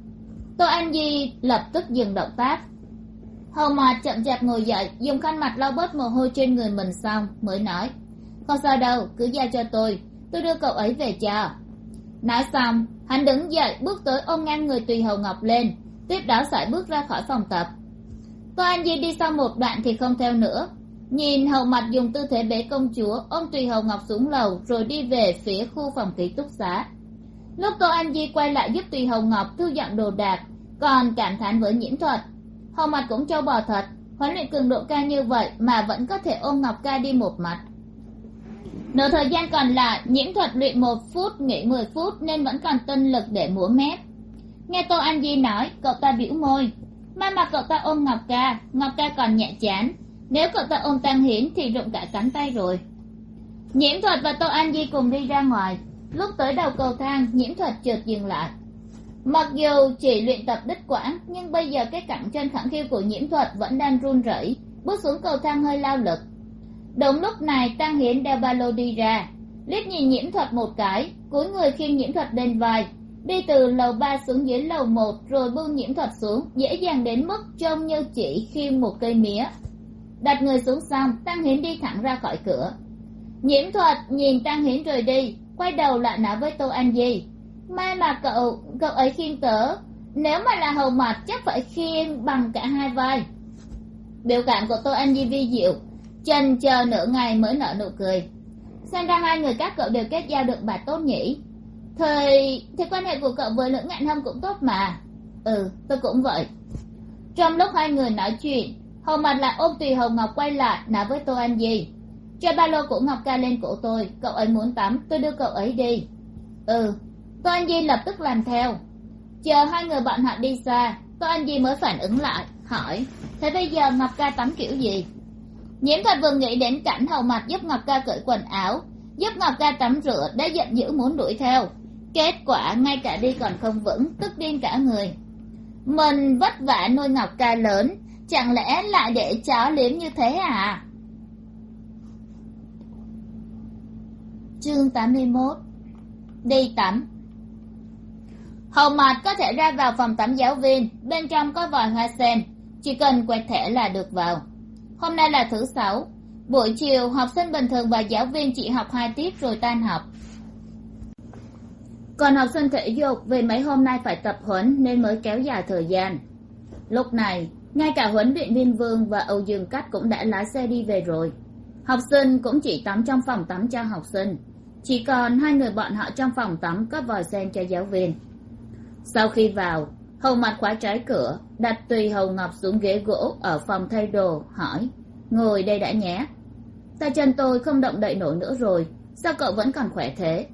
Tôi anh di lập tức dừng động tác. Hầu mặt chậm chạp ngồi dậy, dùng khăn mặt lau bớt mồ hôi trên người mình xong, mới nói, không sao đâu, cứ giao cho tôi. Tôi đưa cậu ấy về cho nói xong, hắn đứng dậy, bước tới ôm ngang người tùy hầu ngọc lên, tiếp đó sải bước ra khỏi phòng tập. Tô anh di đi sau một đoạn thì không theo nữa. Nhìn hầu mặt dùng tư thế bế công chúa, ôm tùy hầu ngọc xuống lầu, rồi đi về phía khu phòng ký túc xá. Lúc tô anh di quay lại giúp tùy hầu ngọc thu dọn đồ đạc, còn cảm thán với nhiễm thuật. Hầu mặt cũng trâu bò thật, huấn luyện cường độ cao như vậy mà vẫn có thể ôm ngọc ca đi một mặt nửa thời gian còn lại nhiễm thuật luyện một phút, nghỉ mười phút nên vẫn còn tinh lực để múa mép. Nghe tô anh di nói, cậu ta bĩu môi. May mà cậu ta ôm ngọc ca ngọc ca còn nhẹ chán. Nếu cậu ta ôm tăng hiến thì rụng cả cánh tay rồi. Nhiễm thuật và tô anh di cùng đi ra ngoài. Lúc tới đầu cầu thang, nhiễm thuật chợt dừng lại. Mặc dù chỉ luyện tập đứt quãng, nhưng bây giờ cái cẳng chân khẳng khiu của nhiễm thuật vẫn đang run rẩy, bước xuống cầu thang hơi lao lực đúng lúc này, tăng hiến đeo ba lô đi ra. Liếc nhìn nhiễm thuật một cái, cúi người khiêng nhiễm thuật lên vai. Đi từ lầu ba xuống dưới lầu một, rồi buông nhiễm thuật xuống, dễ dàng đến mức trông như chỉ khiêng một cây mía. Đặt người xuống xong, tăng hiến đi thẳng ra khỏi cửa. Nhiễm thuật, nhìn tăng hiến rời đi, quay đầu lại nói với tô anh di. May mà cậu cậu ấy khiêng tớ. Nếu mà là hầu mặt, chắc phải khiêng bằng cả hai vai. Biểu cảm của tô anh di vi diệu trần chờ nửa ngày mới nở nụ cười. Xem ra hai người các cậu đều kết giao được bà tốt nhỉ thời, thì quan hệ của cậu với lữ ngạn hâm cũng tốt mà. Ừ tôi cũng vậy. Trong lúc hai người nói chuyện hầu mặt lại ôm tùy hồng ngọc quay lại, nói với tôi anh gì? cho ba lô của ngọc ca lên cổ tôi, cậu ấy muốn tắm, tôi đưa cậu ấy đi. Ừ tôi anh di lập tức làm theo. Chờ hai người bọn họ đi xa tôi anh di mới phản ứng lại, hỏi, thế bây giờ ngọc ca tắm kiểu gì? Nhiễm thuật vừa nghĩ đến cảnh hầu mặt giúp ngọc ca cởi quần áo, giúp ngọc ca tắm rửa đã giận dữ muốn đuổi theo. Kết quả ngay cả đi còn không vững, tức điên cả người. Mình vất vả nuôi ngọc ca lớn, chẳng lẽ lại để chó liếm như thế à? Chương tám mươi mốt. Đi tắm. Hầu mặt có thể ra vào phòng tắm giáo viên, bên trong có vòi hoa sen, chỉ cần quẹt thẻ là được vào hôm nay là thứ sáu. Buổi chiều, học sinh bình thường và giáo viên chỉ học hai tiết rồi tan học. Còn học sinh thể dục, vì mấy hôm nay phải tập huấn nên mới kéo dài thời gian. Lúc này, ngay cả huấn luyện viên vương và âu dương cắt cũng đã lái xe đi về rồi. Học sinh cũng chỉ tắm trong phòng tắm cho học sinh. Chỉ còn hai người bọn họ trong phòng tắm có vòi sen cho giáo viên. Sau khi vào hầu mặt khóa trái cửa, đặt tùy hầu ngọc xuống ghế gỗ ở phòng thay đồ, hỏi, ngồi đây đã nhé. Tay chân tôi không động đậy nổi nữa rồi, sao cậu vẫn còn khỏe thế?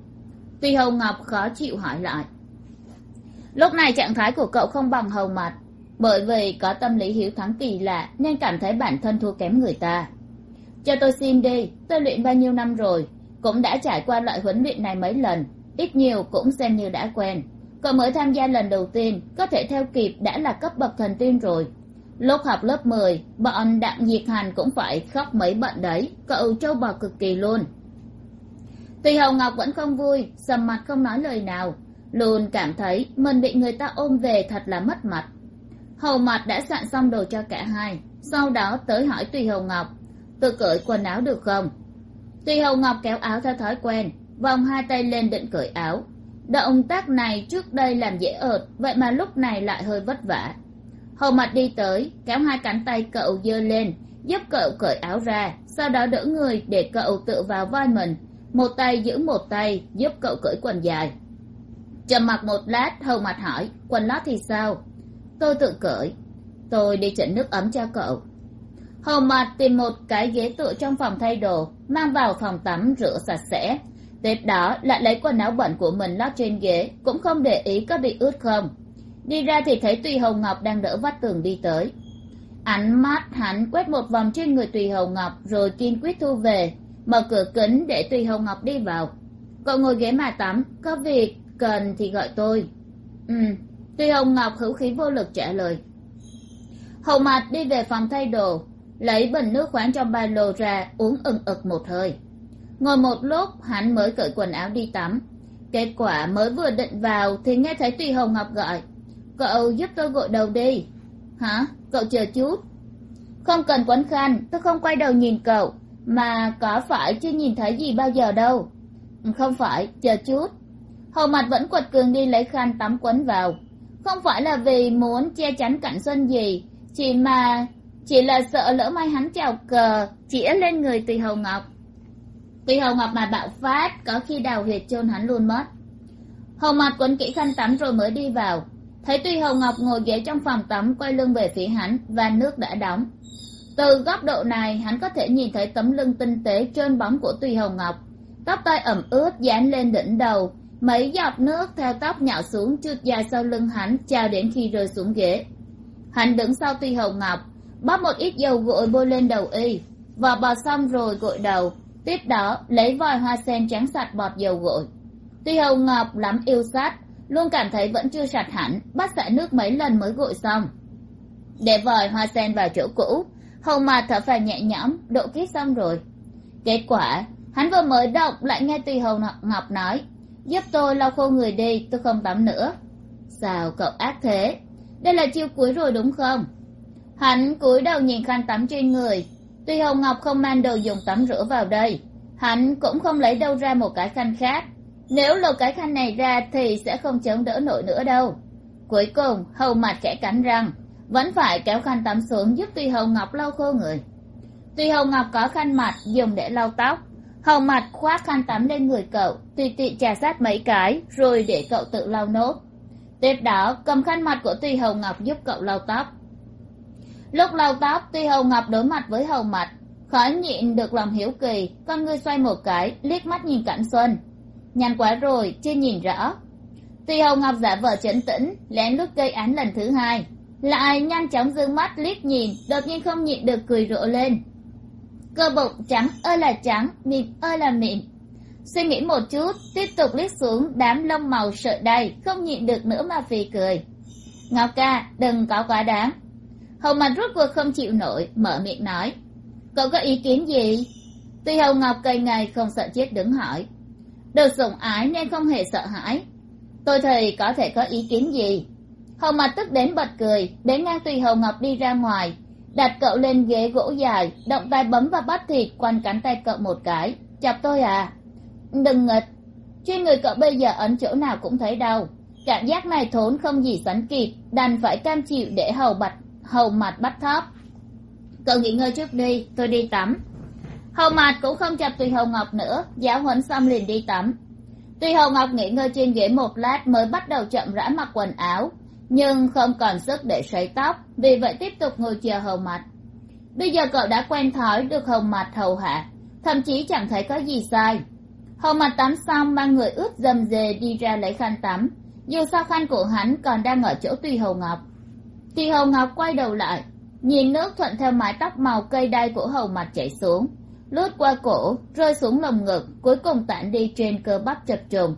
Tùy hầu ngọc khó chịu hỏi lại, lúc này trạng thái của cậu không bằng hầu mặt, bởi vì có tâm lý hiếu thắng kỳ lạ nên cảm thấy bản thân thua kém người ta. Cho tôi xin đi, tôi luyện bao nhiêu năm rồi, cũng đã trải qua loại huấn luyện này mấy lần, ít nhiều cũng xem như đã quen cậu mới tham gia lần đầu tiên, có thể theo kịp đã là cấp bậc thần tiên rồi. Lúc học lớp mười, bọn đặng diệt hành cũng phải khóc mấy bận đấy, cậu trâu bò cực kỳ luôn. Tuy hầu ngọc vẫn không vui, sầm mặt không nói lời nào, luôn cảm thấy mình bị người ta ôm về thật là mất mặt. Hầu mặt đã sạn xong đồ cho cả hai, sau đó tới hỏi tùy hầu ngọc tự cởi quần áo được không? Tùy hầu ngọc kéo áo theo thói quen, vòng hai tay lên định cởi áo động tác này trước đây làm dễ ợt, vậy mà lúc này lại hơi vất vả. Hầu mặt đi tới, kéo hai cánh tay cậu giơ lên, giúp cậu cởi áo ra, sau đó đỡ người để cậu tự vào vai mình. Một tay giữ một tay, giúp cậu cởi quần dài. Trầm mặc một lát, hầu mặt hỏi, quần lót thì sao? Tôi tự cởi. Tôi đi chỉnh nước ấm cho cậu. Hầu mặt tìm một cái ghế tựa trong phòng thay đồ, mang vào phòng tắm rửa sạch sẽ tiếp đó lại lấy quần áo bẩn của mình lót trên ghế, cũng không để ý có bị ướt không. Đi ra thì thấy tùy hồng ngọc đang đỡ vách tường đi tới. Ánh mắt hắn quét một vòng trên người tùy hồng ngọc rồi kiên quyết thu về, mở cửa kính để tùy hồng ngọc đi vào. Cậu ngồi ghế mà tắm, có việc cần thì gọi tôi. Ừ. Tùy hồng ngọc hữu khí vô lực trả lời. Hầu mặt đi về phòng thay đồ, lấy bình nước khoáng trong ba lô ra uống ừng ực một hơi ngồi một lúc, hắn mới cởi quần áo đi tắm. Kết quả mới vừa định vào thì nghe thấy tùy hồng ngọc gọi, cậu giúp tôi gội đầu đi. Hả? Cậu chờ chút. Không cần quấn khăn, tôi không quay đầu nhìn cậu, mà có phải chưa nhìn thấy gì bao giờ đâu. Ừ, không phải, chờ chút. Hầu mặt vẫn quật cường đi lấy khăn tắm quấn vào. Không phải là vì muốn che chắn cảnh xuân gì, chỉ mà, chỉ là sợ lỡ may hắn trào cờ, chĩa lên người tùy hầu ngọc. Tuy hầu ngọc mà bạo phát, có khi đào huyệt chôn hắn luôn mất. Hầu mặt quấn kỹ khăn tắm rồi mới đi vào. Thấy Tuy hầu ngọc ngồi ghế trong phòng tắm, quay lưng về phía hắn và nước đã đóng. Từ góc độ này, hắn có thể nhìn thấy tấm lưng tinh tế trơn bóng của tùy hầu ngọc. Tóc tai ẩm ướt, dán lên đỉnh đầu. Mấy giọt nước theo tóc nhạo xuống, trượt dài sau lưng hắn, chào đến khi rơi xuống ghế. Hắn đứng sau tùy hầu ngọc, bóp một ít dầu gội bôi lên đầu y. Vò bò xong rồi gội đầu tiếp đó, lấy vòi hoa sen trắng sạch bọt dầu gội. Tuy hầu ngọc lắm yêu sát, luôn cảm thấy vẫn chưa sạch hẳn, bắt xả nước mấy lần mới gội xong. Để vòi hoa sen vào chỗ cũ hầu mà thở phào nhẹ nhõm, độ kiết xong rồi. Kết quả, hắn vừa mới động lại nghe tùy hầu ngọc nói, giúp tôi lau khô người đi, tôi không tắm nữa. Sao cậu ác thế? Đây là chiêu cuối rồi đúng không? Hắn cúi đầu nhìn khăn tắm trên người tuy hồng ngọc không mang đồ dùng tắm rửa vào đây, hắn cũng không lấy đâu ra một cái khăn khác. Nếu lột cái khăn này ra thì sẽ không chống đỡ nổi nữa đâu. Cuối cùng, hầu mặt kẻ cắn răng, vẫn phải kéo khăn tắm xuống giúp tuy hồng ngọc lau khô người. Tuy hồng ngọc có khăn mặt dùng để lau tóc, hầu mặt khoác khăn tắm lên người cậu, tùy tiện trà sát mấy cái, rồi để cậu tự lau nốt. Tiếp đó, cầm khăn mặt của tùy Hồng ngọc giúp cậu lau tóc lúc lau tóc, tuy hầu ngọc đối mặt với hầu mặt khó nhịn được lòng hiếu kỳ, con ngươi xoay một cái, liếc mắt nhìn cảnh xuân. Nhăn quá rồi, chưa nhìn rõ. Tuy hầu ngọc giả vờ chấn tĩnh, lén lút gây án lần thứ hai. Lại nhanh chóng d mắt liếc nhìn, đột nhiên không nhịn được cười rộ lên. Cơ bụng trắng ơi là trắng, mịn ơi là mịn. Suy nghĩ một chút, tiếp tục liếc xuống đám lông màu sợi đầy không nhịn được nữa mà phì cười. Ngọc ca, đừng có quá đáng hầu mặt rốt cuộc không chịu nổi, mở miệng nói. Cậu có ý kiến gì? Tuy hầu ngọc cây ngày không sợ chết đứng hỏi. Được sủng ái nên không hề sợ hãi. Tôi thì có thể có ý kiến gì? Hầu mặt tức đến bật cười, đến ngang tùy hầu ngọc đi ra ngoài. Đặt cậu lên ghế gỗ dài, động tay bấm vào bắp thịt, quanh cánh tay cậu một cái. Chọc tôi à? Đừng nghịch. Trên người cậu bây giờ ấn chỗ nào cũng thấy đau. Cảm giác này thốn không gì sánh kịp, đành phải cam chịu để hầu bạch hầu mặt bắt thóp cậu nghỉ ngơi trước đi, tôi đi tắm. Hầu mặt cũng không chập tùy hầu ngọc nữa giáo huấn xong liền đi tắm. Tùy hầu ngọc nghỉ ngơi trên ghế một lát mới bắt đầu chậm rãi mặc quần áo, nhưng không còn sức để sấy tóc, vì vậy tiếp tục ngồi chờ hầu mặt bây giờ cậu đã quen thói được hầu mặt hầu hạ, thậm chí chẳng thấy có gì sai. Hầu mặt tắm xong mang người ướt dầm dề đi ra lấy khăn tắm. Dù sao khăn của hắn còn đang ở chỗ tùy hầu ngọc tùy Hồng ngọc quay đầu lại, nhìn nước thuận theo mái tóc màu cây đay của hầu mặt chảy xuống, lướt qua cổ, rơi xuống lồng ngực, cuối cùng tản đi trên cơ bắp chập trùng.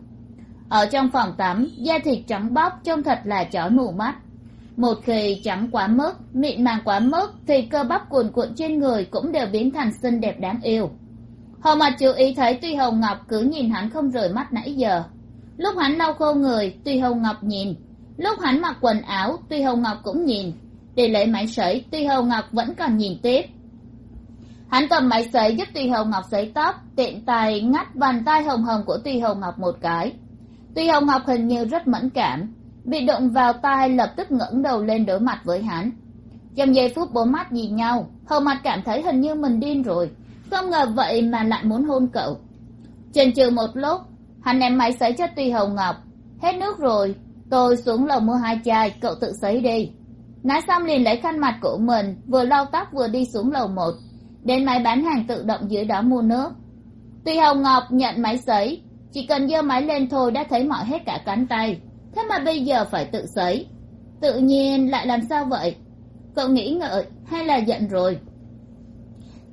Ở trong phòng tắm, da thịt trắng bóc trông thật là chói mù mắt. Một khi trắng quá mức, mịn màng quá mức, thì cơ bắp cuồn cuộn trên người cũng đều biến thành xinh đẹp đáng yêu. Hầu mặt chú ý thấy tuy hồng ngọc cứ nhìn hắn không rời mắt nãy giờ. Lúc hắn lau khô người, tuy hồng ngọc nhìn lúc hắn mặc quần áo, tuy hồng ngọc cũng nhìn. Để lấy máy sấy, tuy hồng ngọc vẫn còn nhìn tiếp. Hắn cầm máy sấy giúp tuy hồng ngọc sấy tóc, tiện tay ngắt bàn tay hồng hồng của tuy hồng ngọc một cái. Tuy hồng ngọc hình như rất mẫn cảm, bị đụng vào tai lập tức ngẩng đầu lên đối mặt với hắn. Trong giây phút bốn mắt nhìn nhau, hầu mặt cảm thấy hình như mình điên rồi, không ngờ vậy mà lại muốn hôn cậu. Chần chừ một lúc, hắn ném máy sấy cho tuy hồng ngọc, hết nước rồi tôi xuống lầu mua hai chai, cậu tự sấy đi. Nói xong liền lấy khăn mặt của mình, vừa lau tóc vừa đi xuống lầu một. Đến máy bán hàng tự động dưới đó mua nước. Tuy hồng ngọc nhận máy sấy chỉ cần giơ máy lên thôi đã thấy mỏi hết cả cánh tay. Thế mà bây giờ phải tự sấy tự nhiên lại làm sao vậy? Cậu nghĩ ngợi, hay là giận rồi?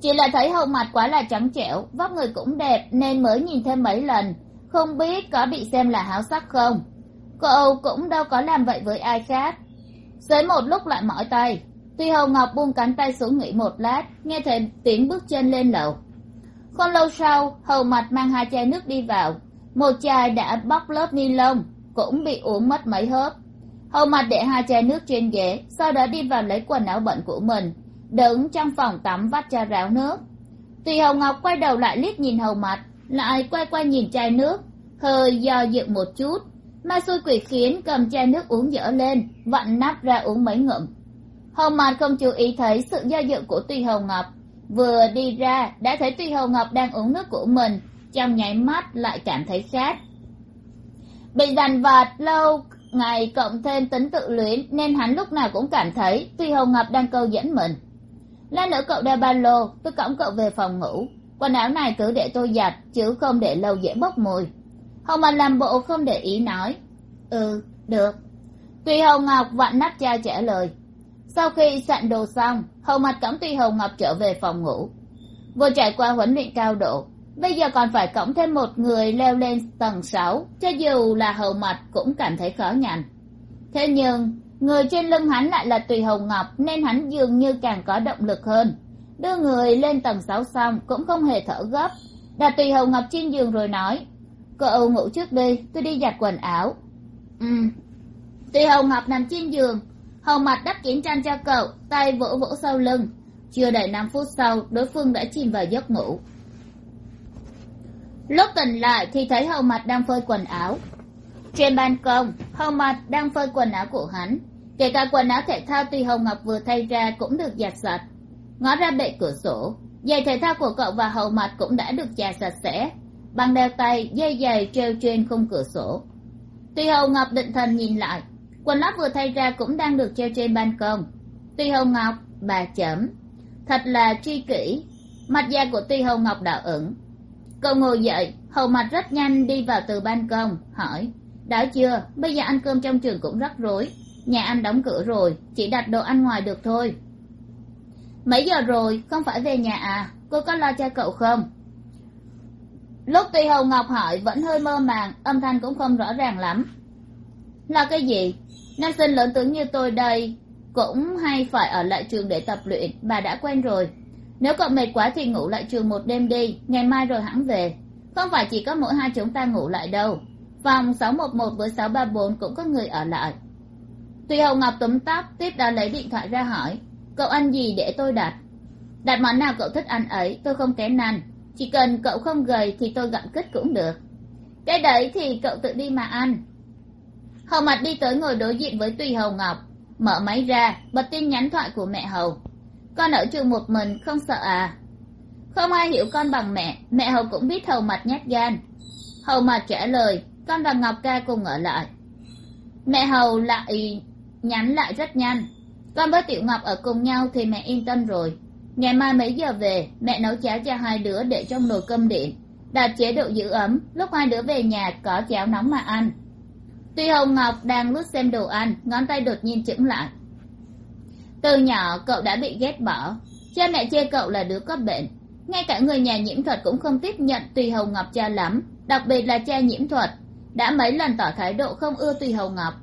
Chỉ là thấy hậu mặt quá là trắng trẻo, vóc người cũng đẹp nên mới nhìn thêm mấy lần. Không biết có bị xem là háo sắc không? Cậu cũng đâu có làm vậy với ai khác. Dưới một lúc lại mỏi tay, tuy hầu ngọc buông cánh tay xuống nghỉ một lát, nghe thấy tiếng bước chân lên lầu. Không lâu sau, hầu mặt mang hai chai nước đi vào. Một chai đã bóc lớp ni lông, cũng bị uống mất mấy hớp. Hầu mặt để hai chai nước trên ghế, sau đó đi vào lấy quần áo bẩn của mình, đứng trong phòng tắm vắt cho ráo nước. Tùy hầu ngọc quay đầu lại liếc nhìn hầu mặt lại quay qua nhìn chai nước, hơi do dự một chút ma xui quỷ khiến cầm chai nước uống dở lên, vặn nắp ra uống mấy ngụm. Hồng mạt không chú ý thấy sự do dự của tuy hồng ngọc. Vừa đi ra, đã thấy tuy hồng ngọc đang uống nước của mình, trong nháy mắt lại cảm thấy khát. Bị dằn vặt lâu, ngày cộng thêm tính tự luyến, nên hắn lúc nào cũng cảm thấy tuy hồng ngọc đang câu dẫn mình. Lát nữa cậu đeo ba lô, tôi cõng cậu về phòng ngủ. Quần áo này cứ để tôi giặt, chứ không để lâu dễ bốc mùi hồng mặt làm bộ không để ý nói. Ừ được. Tuy Hồng ngọc vặn nắp chai trả lời. Sau khi sạn đồ xong hầu mặt cõng Tuy Hồng ngọc trở về phòng ngủ. Vừa trải qua huấn luyện cao độ, bây giờ còn phải cõng thêm một người leo lên tầng sáu, cho dù là hầu mặt cũng cảm thấy khó nhằn. Thế nhưng, người trên lưng hắn lại là tùy Hồng ngọc, nên hắn dường như càng có động lực hơn. Đưa người lên tầng sáu xong cũng không hề thở gấp. Đặt tùy Hồng ngọc trên giường rồi nói cậu ngủ trước đi, tôi đi giặt quần áo. Ừ. Tuy hồng ngọc nằm trên giường hầu mặt đắp kín chăn cho cậu, tay vỗ vỗ sau lưng. Chưa đầy năm phút sau, đối phương đã chìm vào giấc ngủ. Lúc tỉnh lại thì thấy hầu mặt đang phơi quần áo. Trên ban công hầu mặt đang phơi quần áo của hắn. Kể cả quần áo thể thao tùy hồng ngọc vừa thay ra cũng được giặt sạch. Ngó ra bệ cửa sổ, giày thể thao của cậu và hầu mặt cũng đã được chà sạch sẽ bằng đeo tay, dây giày treo trên khung cửa sổ. Tùy hầu ngọc định thần nhìn lại. Quần lót vừa thay ra cũng đang được treo trên ban công. Tùy hầu ngọc, bà chấm. Thật là tri kỷ. Mặt da của tùy hầu ngọc đỏ ửng. Cậu ngồi dậy, hầu mặt rất nhanh đi vào từ ban công, hỏi, đã chưa? Bây giờ ăn cơm trong trường cũng rắc rối. Nhà ăn đóng cửa rồi, chỉ đặt đồ ăn ngoài được thôi. Mấy giờ rồi? Không phải về nhà à? Cô có lo cho cậu không? Lúc tuy hầu ngọc hỏi vẫn hơi mơ màng, âm thanh cũng không rõ ràng lắm. Là cái gì? Nam sinh lớn tướng như tôi đây cũng hay phải ở lại trường để tập luyện, bà đã quen rồi. Nếu cậu mệt quá thì ngủ lại trường một đêm đi, ngày mai rồi hãng về. Không phải chỉ có mỗi hai chúng ta ngủ lại đâu. Phòng sáu một một với sáu ba bốn cũng có người ở lại. Tuy hầu ngọc túm tóc, tiếp đó lấy điện thoại ra hỏi, cậu ăn gì để tôi đặt? Đặt món nào cậu thích ăn ấy, tôi không kén năn chỉ cần cậu không gầy thì tôi gặm kích cũng được. Cái đấy thì cậu tự đi mà ăn. Hầu mặt đi tới ngồi đối diện với tùy hầu ngọc, mở máy ra, bật tin nhắn thoại của mẹ hầu. Con ở trường một mình, không sợ à? Không ai hiểu con bằng mẹ mẹ hầu cũng biết hầu mặt nhát gan. Hầu mặt trả lời, con và ngọc ca cùng ở lại. Mẹ hầu lại nhắn lại rất nhanh. Con với tiểu ngọc ở cùng nhau thì mẹ yên tâm rồi ngày mai mấy giờ về, mẹ nấu cháo cho hai đứa để trong nồi cơm điện đặt chế độ giữ ấm, lúc hai đứa về nhà có cháo nóng mà ăn. Tuy hồng ngọc đang lướt xem đồ ăn, ngón tay đột nhiên chững lại. Từ nhỏ, cậu đã bị ghét bỏ. Cha mẹ chê cậu là đứa có bệnh. Ngay cả người nhà nhiễm thuật cũng không tiếp nhận tùy hồng ngọc cha lắm, đặc biệt là cha nhiễm thuật. Đã mấy lần tỏ thái độ không ưa tùy hồng ngọc.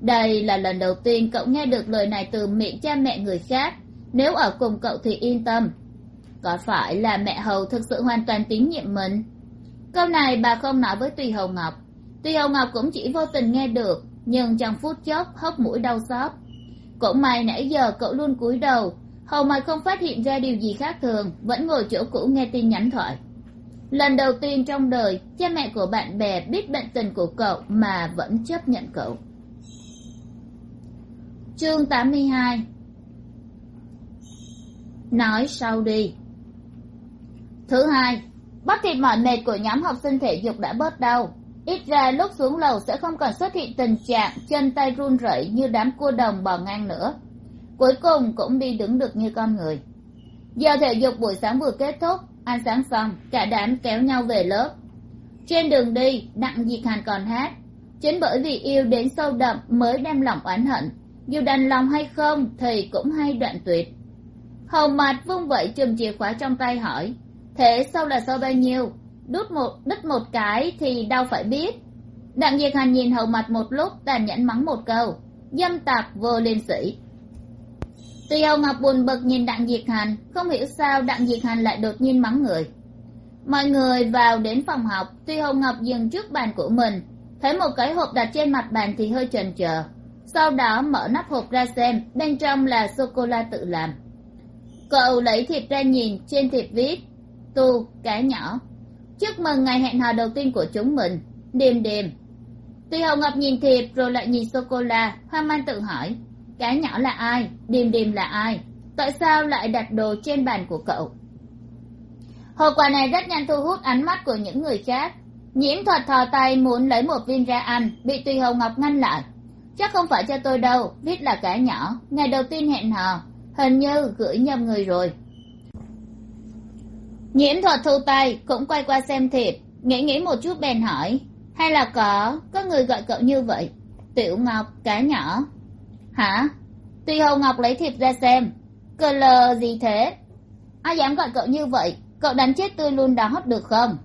Đây là lần đầu tiên cậu nghe được lời này từ miệng cha mẹ người khác nếu ở cùng cậu thì yên tâm. Có phải là mẹ hầu thực sự hoàn toàn tín nhiệm mình? Câu này bà không nói với tùy hầu ngọc. Tùy hầu ngọc cũng chỉ vô tình nghe được, nhưng trong phút chốc hốc mũi đau xót. Cũng may nãy giờ cậu luôn cúi đầu, hầu mà không phát hiện ra điều gì khác thường, vẫn ngồi chỗ cũ nghe tin nhắn thoại. Lần đầu tiên trong đời, cha mẹ của bạn bè biết bệnh tình của cậu mà vẫn chấp nhận cậu. Chương tám mươi hai nói sau đi. Thứ hai bắp thịt mỏi mệt của nhóm học sinh thể dục đã bớt đau. Ít ra lúc xuống lầu sẽ không còn xuất hiện tình trạng chân tay run rẩy như đám cua đồng bò ngang nữa. Cuối cùng cũng đi đứng được như con người. Giờ thể dục buổi sáng vừa kết thúc, ăn sáng xong, cả đám kéo nhau về lớp. Trên đường đi, đặng diệt hàn còn hát, chính bởi vì yêu đến sâu đậm mới đem lòng oán hận. Dù đành lòng hay không thì cũng hay đoạn tuyệt hầu mặt vung vẩy chùm chìa khóa trong tay hỏi, thế sâu là sâu bao nhiêu? Đút một, đứt một cái thì đau phải biết. Đặng diệt hàn nhìn hầu mặt một lúc tàn nhẫn mắng một câu, dâm tạp vô liên sĩ tuy hầu ngọc buồn bực nhìn đặng diệt hàn không hiểu sao đặng diệt hàn lại đột nhiên mắng người. Mọi người vào đến phòng học, tuy hầu ngọc dừng trước bàn của mình, thấy một cái hộp đặt trên mặt bàn thì hơi chần chờ sau đó mở nắp hộp ra xem, bên trong là sô cô la tự làm cậu lấy thiệp ra nhìn trên thiệp viết tu cá nhỏ. Chúc mừng ngày hẹn hò đầu tiên của chúng mình. Điềm điềm tuy hồng ngọc nhìn thiệp rồi lại nhìn sô cô la hoang man tự hỏi, cá nhỏ là ai? Điềm điềm là ai? Tại sao lại đặt đồ trên bàn của cậu? Hộp quà này rất nhanh thu hút ánh mắt của những người khác. Nhiễm thuật thò tay muốn lấy một viên ra ăn, bị tùy hồng ngọc ngăn lại. Chắc không phải cho tôi đâu viết là cá nhỏ. Ngày đầu tiên hẹn hò hình như gửi nhầm người rồi. Nhiễm thuật thu tay, cũng quay qua xem thiệp. Nghĩ nghĩ một chút bèn hỏi, hay là có có người gọi cậu như vậy? Tiểu ngọc cá nhỏ. Hả? Tuy hầu ngọc lấy thiệp ra xem. Cờ lờ gì thế? Ai dám gọi cậu như vậy? Cậu đánh chết tôi luôn đó được không?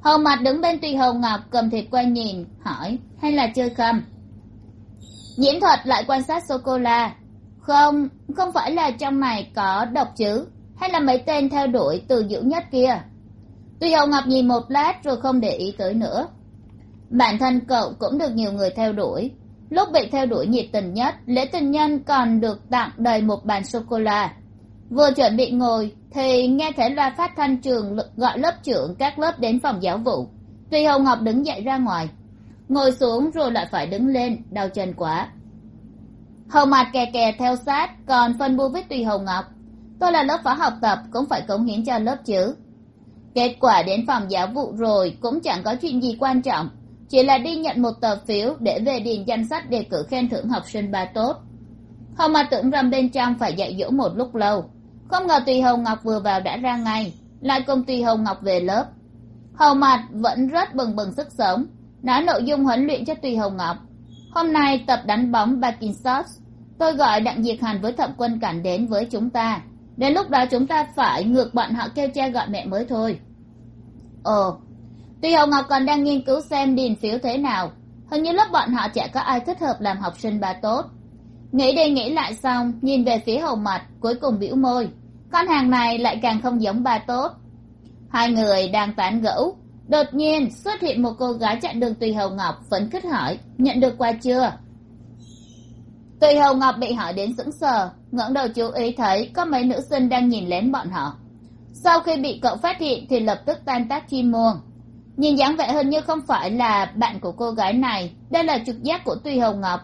Hầu mặt đứng bên tùy hầu ngọc cầm thiệp qua nhìn, hỏi, hay là chơi khăm? Nhiễm thuật lại quan sát sô cô la không không phải là trong này có độc chứ. Hay là mấy tên theo đuổi từ dữ nhất kia? Tuy Hồng ngọc nhìn một lát rồi không để ý tới nữa. Bản thân cậu cũng được nhiều người theo đuổi. Lúc bị theo đuổi nhiệt tình nhất, lễ tình nhân còn được tặng đầy một bàn sô cô la vừa chuẩn bị ngồi, thì nghe thấy loa phát thanh trường gọi lớp trưởng các lớp đến phòng giáo vụ. Tuy hồng ngọc đứng dậy ra ngoài. Ngồi xuống rồi lại phải đứng lên, đau chân quá hầu mặt kè kè theo sát, còn phân bua với tùy hồng ngọc. Tôi là lớp phó học tập, cũng phải cống hiến cho lớp chứ. Kết quả đến phòng giáo vụ rồi, cũng chẳng có chuyện gì quan trọng. Chỉ là đi nhận một tờ phiếu để về điền danh sách đề cử khen thưởng học sinh ba tốt. Hầu mặt tưởng rằng bên trong phải dạy dỗ một lúc lâu. Không ngờ tùy hồng ngọc vừa vào đã ra ngay, lại cùng tùy hồng ngọc về lớp. Hầu mặt vẫn rất bừng bừng sức sống, nói nội dung huấn luyện cho tùy hồng ngọc. Hôm nay tập đánh bóng Parkinson tôi gọi đặng diệt hàn với thẩm quân cảnh đến với chúng ta. Đến lúc đó chúng ta phải ngược bọn họ kêu cha gọi mẹ mới thôi. Ồ, tuy hồng ngọc còn đang nghiên cứu xem điền phiếu thế nào, hình như lớp bọn họ chả có ai thích hợp làm học sinh ba tốt. Nghĩ đi nghĩ lại xong, nhìn về phía hầu mặt cuối cùng biểu môi. Con hàng này lại càng không giống ba tốt. Hai người đang tán gẫu, đột nhiên xuất hiện một cô gái chặn đường tùy hầu ngọc, phấn khích hỏi, nhận được quà chưa? Tuy hầu ngọc bị hỏi đến sững sờ, ngẩng đầu chú ý thấy có mấy nữ sinh đang nhìn lén bọn họ. Sau khi bị cậu phát hiện thì lập tức tan tác chim muông nhìn dáng vẻ hình như không phải là bạn của cô gái này, đây là trực giác của Tuy Hồng ngọc.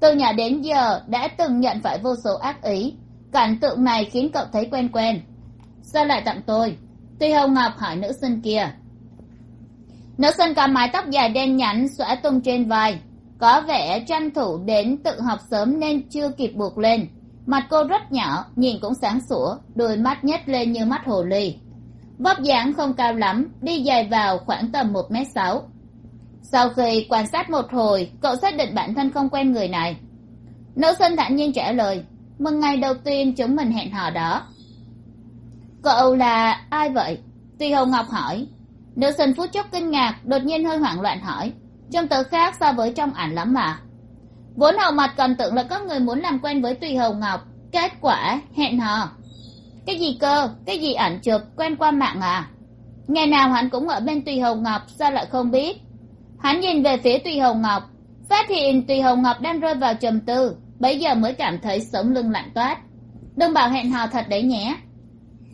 Từ nhỏ đến giờ đã từng nhận phải vô số ác ý, cảnh tượng này khiến cậu thấy quen quen. Sao lại tặng tôi? Tuy hồng ngọc hỏi nữ sinh kia. Nữ sinh có mái tóc dài đen nhánh xõa tung trên vai có vẻ tranh thủ đến tự học sớm nên chưa kịp buộc lên. Mặt cô rất nhỏ, nhìn cũng sáng sủa, đôi mắt nhếch lên như mắt hồ ly. Vóc dáng không cao lắm, đi dài vào khoảng tầm một m sáu. Sau khi quan sát một hồi, cậu xác định bản thân không quen người này. Nữ sinh thản nhiên trả lời, mừng ngày đầu tiên chúng mình hẹn hò đó. Cậu là ai vậy? Tuy hồng ngọc hỏi. Nữ sinh phút chốc kinh ngạc, đột nhiên hơi hoảng loạn hỏi trong tờ khác so với trong ảnh lắm mà. Vốn hầu mặt còn tưởng là có người muốn làm quen với tùy hầu ngọc. Kết quả, hẹn hò. Cái gì cơ? Cái gì ảnh chụp? Quen qua mạng à? Ngày nào hắn cũng ở bên tùy hầu ngọc, sao lại không biết? Hắn nhìn về phía tùy hầu ngọc. Phát hiện tùy hầu ngọc đang rơi vào trầm tư. Bấy giờ mới cảm thấy sống lưng lạnh toát. Đừng bảo hẹn hò thật đấy nhé.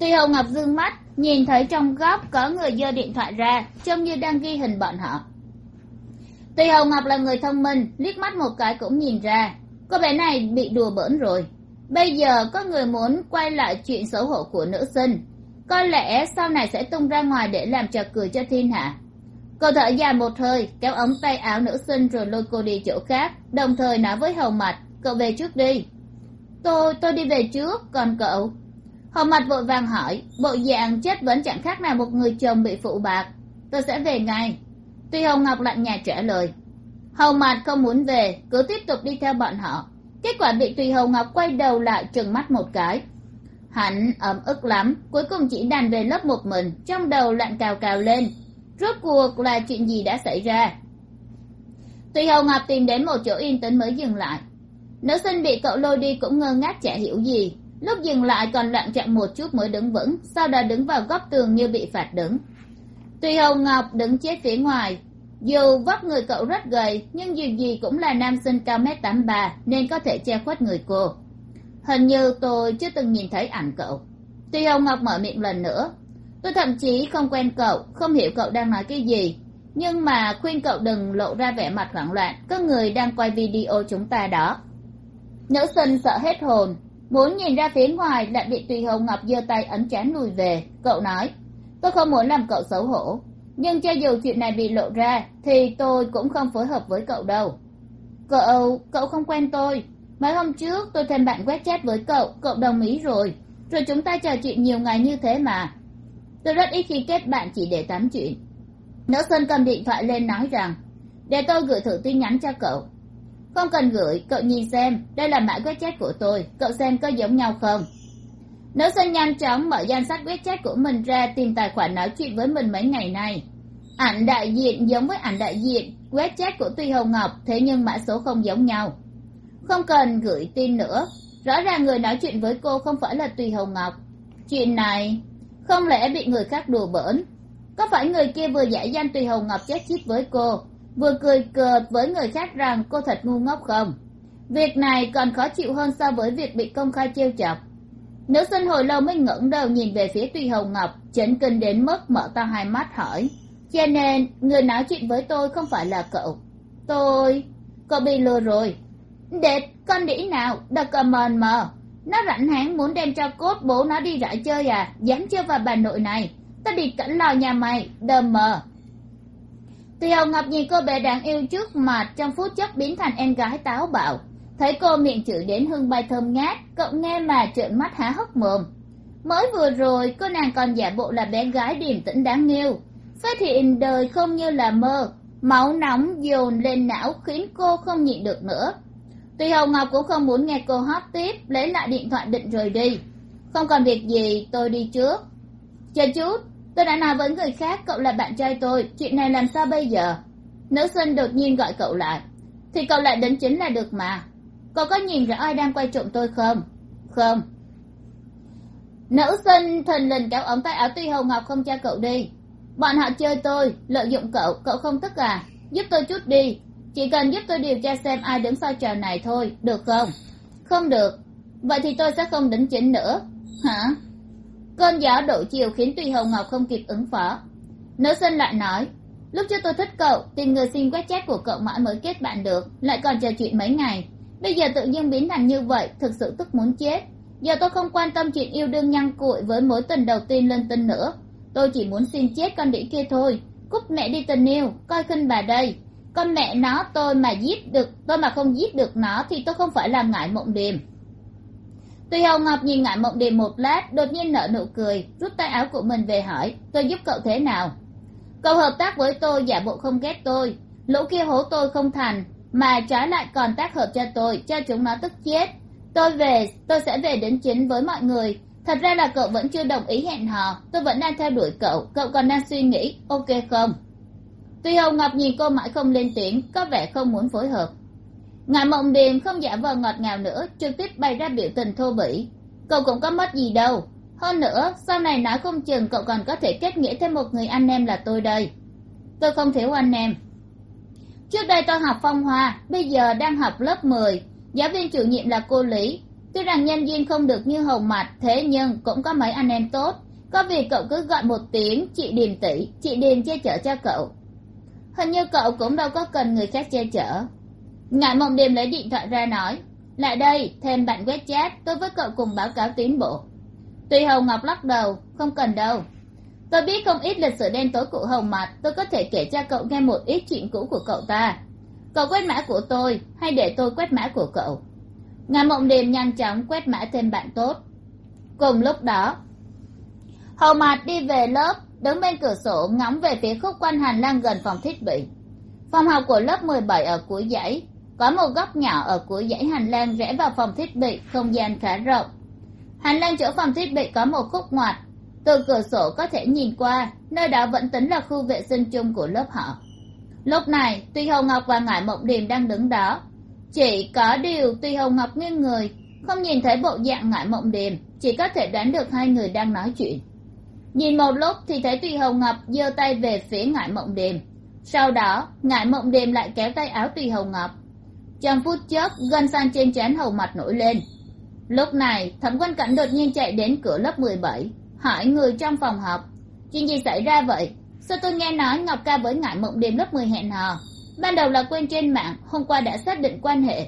Tùy hầu ngọc d ư ơ n g mắt, nhìn thấy trong góc có người giơ điện thoại ra, trông như đang ghi hình bọn họ tùy Hồng ngọc là người thông minh, liếc mắt một cái cũng nhìn ra. Cô bé này bị đùa bỡn rồi. Bây giờ có người muốn quay lại chuyện xấu hổ của nữ sinh. Có lẽ sau này sẽ tung ra ngoài để làm trò cười cho thiên hạ. Cô thở dài một hơi, kéo ống tay áo nữ sinh rồi lôi cô đi chỗ khác, đồng thời nói với hầu mặt cậu về trước đi. Tôi tôi đi về trước, còn cậu? Hầu mặt vội vàng hỏi, bộ dạng chết vẫn chẳng khác nào một người chồng bị phụ bạc. Tôi sẽ về ngay tuy hồng ngọc lạnh nhạt trả lời hầu Mạt không muốn về, cứ tiếp tục đi theo bọn họ. Kết quả bị tùy hầu ngọc quay đầu lại trừng mắt một cái. Hắn ấm ức lắm, cuối cùng chỉ đành về lớp một mình, trong đầu lạnh cào cào lên. Rốt cuộc là chuyện gì đã xảy ra? Tùy hầu ngọc tìm đến một chỗ yên tĩnh mới dừng lại. Nữ sinh bị cậu lôi đi cũng ngơ ngác chả hiểu gì. Lúc dừng lại còn loạn chậm một chút mới đứng vững, sau đó đứng vào góc tường như bị phạt đứng tùy hầu ngọc đứng chết phía ngoài, dù vóc người cậu rất gầy, nhưng dù gì cũng là nam sinh cao m tám ba nên có thể che khuất người cô. Hình như tôi chưa từng nhìn thấy ảnh cậu. Tùy hầu ngọc mở miệng lần nữa, tôi thậm chí không quen cậu, không hiểu cậu đang nói cái gì. Nhưng mà khuyên cậu đừng lộ ra vẻ mặt hoảng loạn, có người đang quay video chúng ta đó. Nữ sinh sợ hết hồn, muốn nhìn ra phía ngoài lại bị tùy hồng ngọc giơ tay ấn chán lùi về, cậu nói tôi không muốn làm cậu xấu hổ. Nhưng cho dù chuyện này bị lộ ra, thì tôi cũng không phối hợp với cậu đâu. Cậu cậu không quen tôi. Mấy hôm trước, tôi thêm bạn quét chat với cậu cậu đồng ý rồi. Rồi chúng ta trò chuyện nhiều ngày như thế mà. Tôi rất ít khi kết bạn chỉ để tám chuyện. Nữ sinh cầm điện thoại lên nói rằng, để tôi gửi thử tin nhắn cho cậu. Không cần gửi, cậu nhìn xem, đây là mã quét chat của tôi, cậu xem có giống nhau không? Nữ sinh nhanh chóng mở danh sách web chat của mình ra tìm tài khoản nói chuyện với mình mấy ngày nay. Ảnh đại diện giống với ảnh đại diện web chat của tuy hồng ngọc, thế nhưng mã số không giống nhau. Không cần gửi tin nữa. Rõ ràng người nói chuyện với cô không phải là tùy hồng ngọc. Chuyện này không lẽ bị người khác đùa bỡn? Có phải người kia vừa giải danh tùy hồng ngọc chết chít với cô, vừa cười cợt với người khác rằng cô thật ngu ngốc không? Việc này còn khó chịu hơn so với việc bị công khai trêu chọc nữ sinh hồi lâu mới ngẩng đầu nhìn về phía tùy hồng ngọc, chấn kinh đến mức mở to hai mắt hỏi. Cho nên, người nói chuyện với tôi không phải là cậu. Tôi, cậu bị lừa rồi. Đệt con đĩ nào đờ cờ mờn mờ. Nó rảnh háng muốn đem cho cốt bố nó đi rải chơi à dám chơi vào bà nội này. Ta đi cảnh lò nhà mày, đờ mờ. Tùy hồng ngọc nhìn cô bé đáng yêu trước mặt, trong phút chốc biến thành em gái táo bạo thấy cô miệng chửi đến hương bay thơm ngát, cậu nghe mà trợn mắt há hốc mồm. Mới vừa rồi, cô nàng còn giả bộ là bé gái điềm tĩnh đáng yêu. Phát hiện đời không như là mơ, máu nóng dồn lên não khiến cô không nhịn được nữa. Tuy hồng ngọc cũng không muốn nghe cô hót tiếp, lấy lại điện thoại định rời đi. Không còn việc gì, tôi đi trước. Chờ chút, tôi đã nói với người khác cậu là bạn trai tôi, chuyện này làm sao bây giờ? Nữ sinh đột nhiên gọi cậu lại. Thì cậu lại đến chính là được mà cậu có nhìn rõ ai đang quay trộm tôi không? Không. Nữ sinh thần lình kéo ống tay áo tuy hồng ngọc không cho cậu đi. Bọn họ chơi tôi, lợi dụng cậu cậu không tức à? Giúp tôi chút đi. Chỉ cần giúp tôi điều tra xem ai đứng sau trò này thôi, được không? Không được. Vậy thì tôi sẽ không đính chính nữa. Hả? Cơn gió đổ chiều khiến tuy hồng ngọc không kịp ứng phó. Nữ sinh lại nói, lúc trước tôi thích cậu, tìm người xin quét chat của cậu mãi mới kết bạn được, lại còn trò chuyện mấy ngày bây giờ tự nhiên biến thành như vậy, thực sự tức muốn chết. Giờ tôi không quan tâm chuyện yêu đương nhăn cuội với mối tình đầu tiên lên tinh nữa. Tôi chỉ muốn xin chết con đĩ kia thôi. Cút mẹ đi tình yêu, coi khinh bà đây. Con mẹ nó tôi mà giết được, tôi mà không giết được nó thì tôi không phải làm ngại mộng điềm. Tuy hồng ngọc nhìn ngại mộng điềm một lát, đột nhiên nở nụ cười, rút tay áo của mình về hỏi, tôi giúp cậu thế nào? Cậu hợp tác với tôi giả bộ không ghét tôi. Lũ kia hố tôi không thành mà trái lại còn tác hợp cho tôi, cho chúng nó tức chết. Tôi về, tôi sẽ về đến chính với mọi người. Thật ra là cậu vẫn chưa đồng ý hẹn hò. Tôi vẫn đang theo đuổi cậu. Cậu còn đang suy nghĩ, ok không? Tuy hồng ngọc nhìn cô mãi không lên tiếng, có vẻ không muốn phối hợp. Ngài mộng điềm không giả vờ ngọt ngào nữa, trực tiếp bày ra biểu tình thô bỉ. Cậu cũng có mất gì đâu. Hơn nữa, sau này nói không chừng cậu còn có thể kết nghĩa thêm một người anh em là tôi đây. Tôi không thiếu anh em trước đây tôi học phong hoa, bây giờ đang học lớp mười. Giáo viên chủ nhiệm là cô lý. Tuy rằng nhân viên không được như hồng mạch thế nhưng cũng có mấy anh em tốt. Có việc cậu cứ gọi một tiếng, chị điềm tỷ chị điềm che chở cho cậu. Hình như cậu cũng đâu có cần người khác che chở. Ngại mộng điềm lấy điện thoại ra nói, lại đây, thêm bạn quét chat tôi với cậu cùng báo cáo tiến bộ. Tuy hồng ngọc lắc đầu, không cần đâu tôi biết không ít lịch sử đen tối của hồng mặt tôi có thể kể cho cậu nghe một ít chuyện cũ của cậu ta. Cậu quét mã của tôi, hay để tôi quét mã của cậu? Ngà mộng điềm nhanh chóng quét mã thêm bạn tốt. Cùng lúc đó hầu mạt đi về lớp, đứng bên cửa sổ, ngóng về phía khúc quanh hành lang gần phòng thiết bị. Phòng học của lớp mười bảy ở cuối dãy, có một góc nhỏ ở cuối dãy hành lang rẽ vào phòng thiết bị, không gian khá rộng. Hành lang chỗ phòng thiết bị có một khúc ngoặt từ cửa sổ có thể nhìn qua, nơi đó vẫn tính là khu vệ sinh chung của lớp họ. Lúc này, tuy hồng ngọc và ngải mộng điềm đang đứng đó. Chỉ có điều tuy hồng ngọc nghiêng người, không nhìn thấy bộ dạng ngải mộng điềm, chỉ có thể đoán được hai người đang nói chuyện. Nhìn một lúc thì thấy tuy hồng ngọc giơ tay về phía ngải mộng điềm. Sau đó, ngải mộng điềm lại kéo tay áo tùy hồng ngọc. Trong phút chốc, gân xanh trên trán hầu mặt nổi lên. Lúc này, thẩm quan cảnh đột nhiên chạy đến cửa lớp mười bảy hỏi người trong phòng học chuyện gì xảy ra vậy? Sao tôi nghe nói ngọc ca với ngải mộng điềm lớp mười hẹn hò? Ban đầu là quên trên mạng, hôm qua đã xác định quan hệ.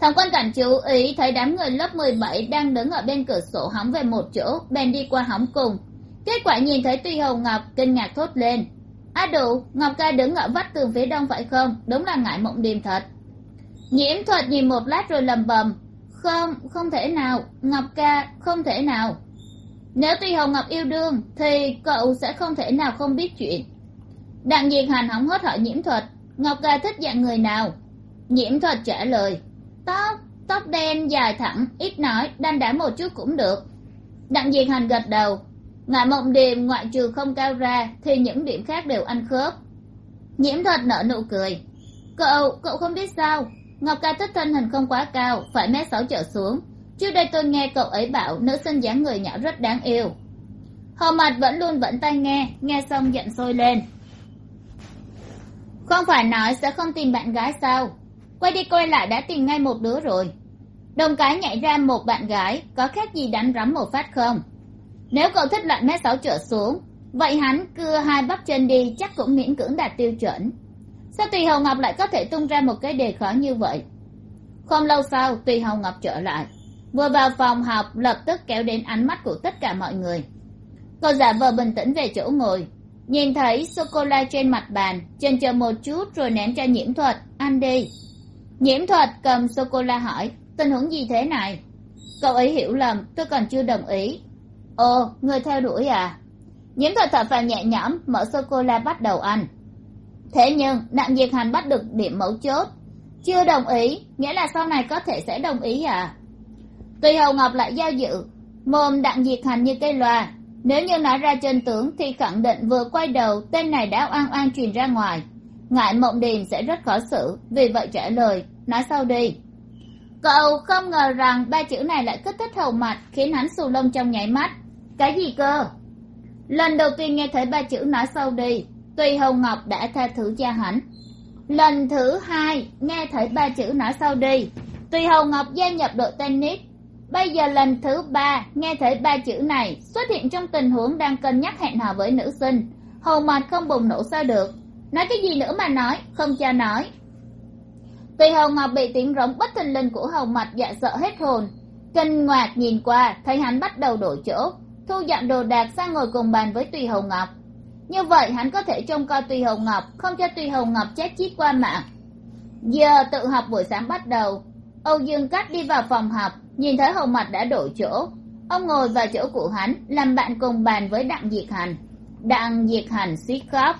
Thằng quan cảnh chú ý thấy đám người lớp mười bảy đang đứng ở bên cửa sổ hóng về một chỗ, bèn đi qua hóng cùng. Kết quả nhìn thấy tuy hồng ngọc, kinh ngạc thốt lên. A đủ ngọc ca đứng ở vách tường phía đông phải không? Đúng là ngại mộng điềm thật. Nhiễm thuật nhìn một lát rồi lầm bầm. Không không thể nào. Ngọc ca không thể nào nếu tuy hồng ngọc yêu đương, thì cậu sẽ không thể nào không biết chuyện. Đặng diệt hành hóng hớt hỏi nhiễm thuật. Ngọc ca thích dạng người nào? Nhiễm thuật trả lời. Tóc tóc đen dài thẳng, ít nói, đanh đá một chút cũng được. Đặng diệt hành gật đầu. Ngại mộng điềm ngoại trừ không cao ra, thì những điểm khác đều ăn khớp. Nhiễm thuật nở nụ cười. Cậu cậu không biết sao. Ngọc ca thích thân hình không quá cao, phải mét sáu trở xuống trước đây tôi nghe cậu ấy bảo nữ sinh dáng người nhỏ rất đáng yêu. Hầu mặt vẫn luôn vẫn tai nghe nghe xong giận sôi lên. Không phải nói sẽ không tìm bạn gái sao? Quay đi quay lại đã tìm ngay một đứa rồi. Đồng cái nhảy ra một bạn gái, có khác gì đánh rắm một phát không? Nếu cậu thích loại mét sáu trở xuống, vậy hắn cưa hai bắp chân đi chắc cũng miễn cưỡng đạt tiêu chuẩn. Sao tùy hầu ngọc lại có thể tung ra một cái đề khó như vậy? Không lâu sau, tùy hầu ngọc trở lại vừa vào phòng học, lập tức kéo đến ánh mắt của tất cả mọi người. Cô giả vờ bình tĩnh về chỗ ngồi, nhìn thấy sô cô la trên mặt bàn, chần chờ một chút rồi ném cho nhiễm thuật. Ăn đi. Nhiễm thuật cầm sô cô la hỏi, tình huống gì thế này? Cậu ấy hiểu lầm, tôi còn chưa đồng ý. Ồ, người theo đuổi à? Nhiễm thuật thở phào nhẹ nhõm, mở sô cô la bắt đầu ăn. Thế nhưng, nạn diệt hành bắt được điểm mấu chốt. Chưa đồng ý, nghĩa là sau này có thể sẽ đồng ý à? Tùy hầu ngọc lại giao dự, mồm đặng diệt hành như cây loa nếu như nói ra chân tướng thì khẳng định vừa quay đầu, tên này đã oan oan truyền ra ngoài. Ngại mộng điềm sẽ rất khó xử, vì vậy trả lời, nói sau đi. Cậu không ngờ rằng ba chữ này lại kích thích hầu mặt khiến hắn xù lông trong nháy mắt. Cái gì cơ? Lần đầu tiên nghe thấy ba chữ nói sau đi tùy hồng ngọc đã tha thứ cho hắn. Lần thứ hai, nghe thấy ba chữ nói sau đi tùy hồng ngọc gia nhập đội tennis bây giờ lần thứ ba, nghe thấy ba chữ này, xuất hiện trong tình huống đang cân nhắc hẹn hò với nữ sinh. Hầu mặt không bùng nổ sao được. Nói cái gì nữa mà nói, không cho nói. Tuy hầu ngọc bị tiếng rống bất thình lình của hầu mặt dạ sợ hết hồn, kinh ngoạc nhìn qua, thấy hắn bắt đầu đổi chỗ, thu dọn đồ đạc sang ngồi cùng bàn với tùy hầu ngọc. Như vậy hắn có thể trông coi tùy hầu ngọc, không cho tùy hầu ngọc chết chít qua mạng. Giờ tự học buổi sáng bắt đầu âu dương cắt đi vào phòng học nhìn thấy hầu mặt đã đổi chỗ. Ông ngồi vào chỗ của hắn, làm bạn cùng bàn với đặng diệt hành đặng diệt hành suýt khóc.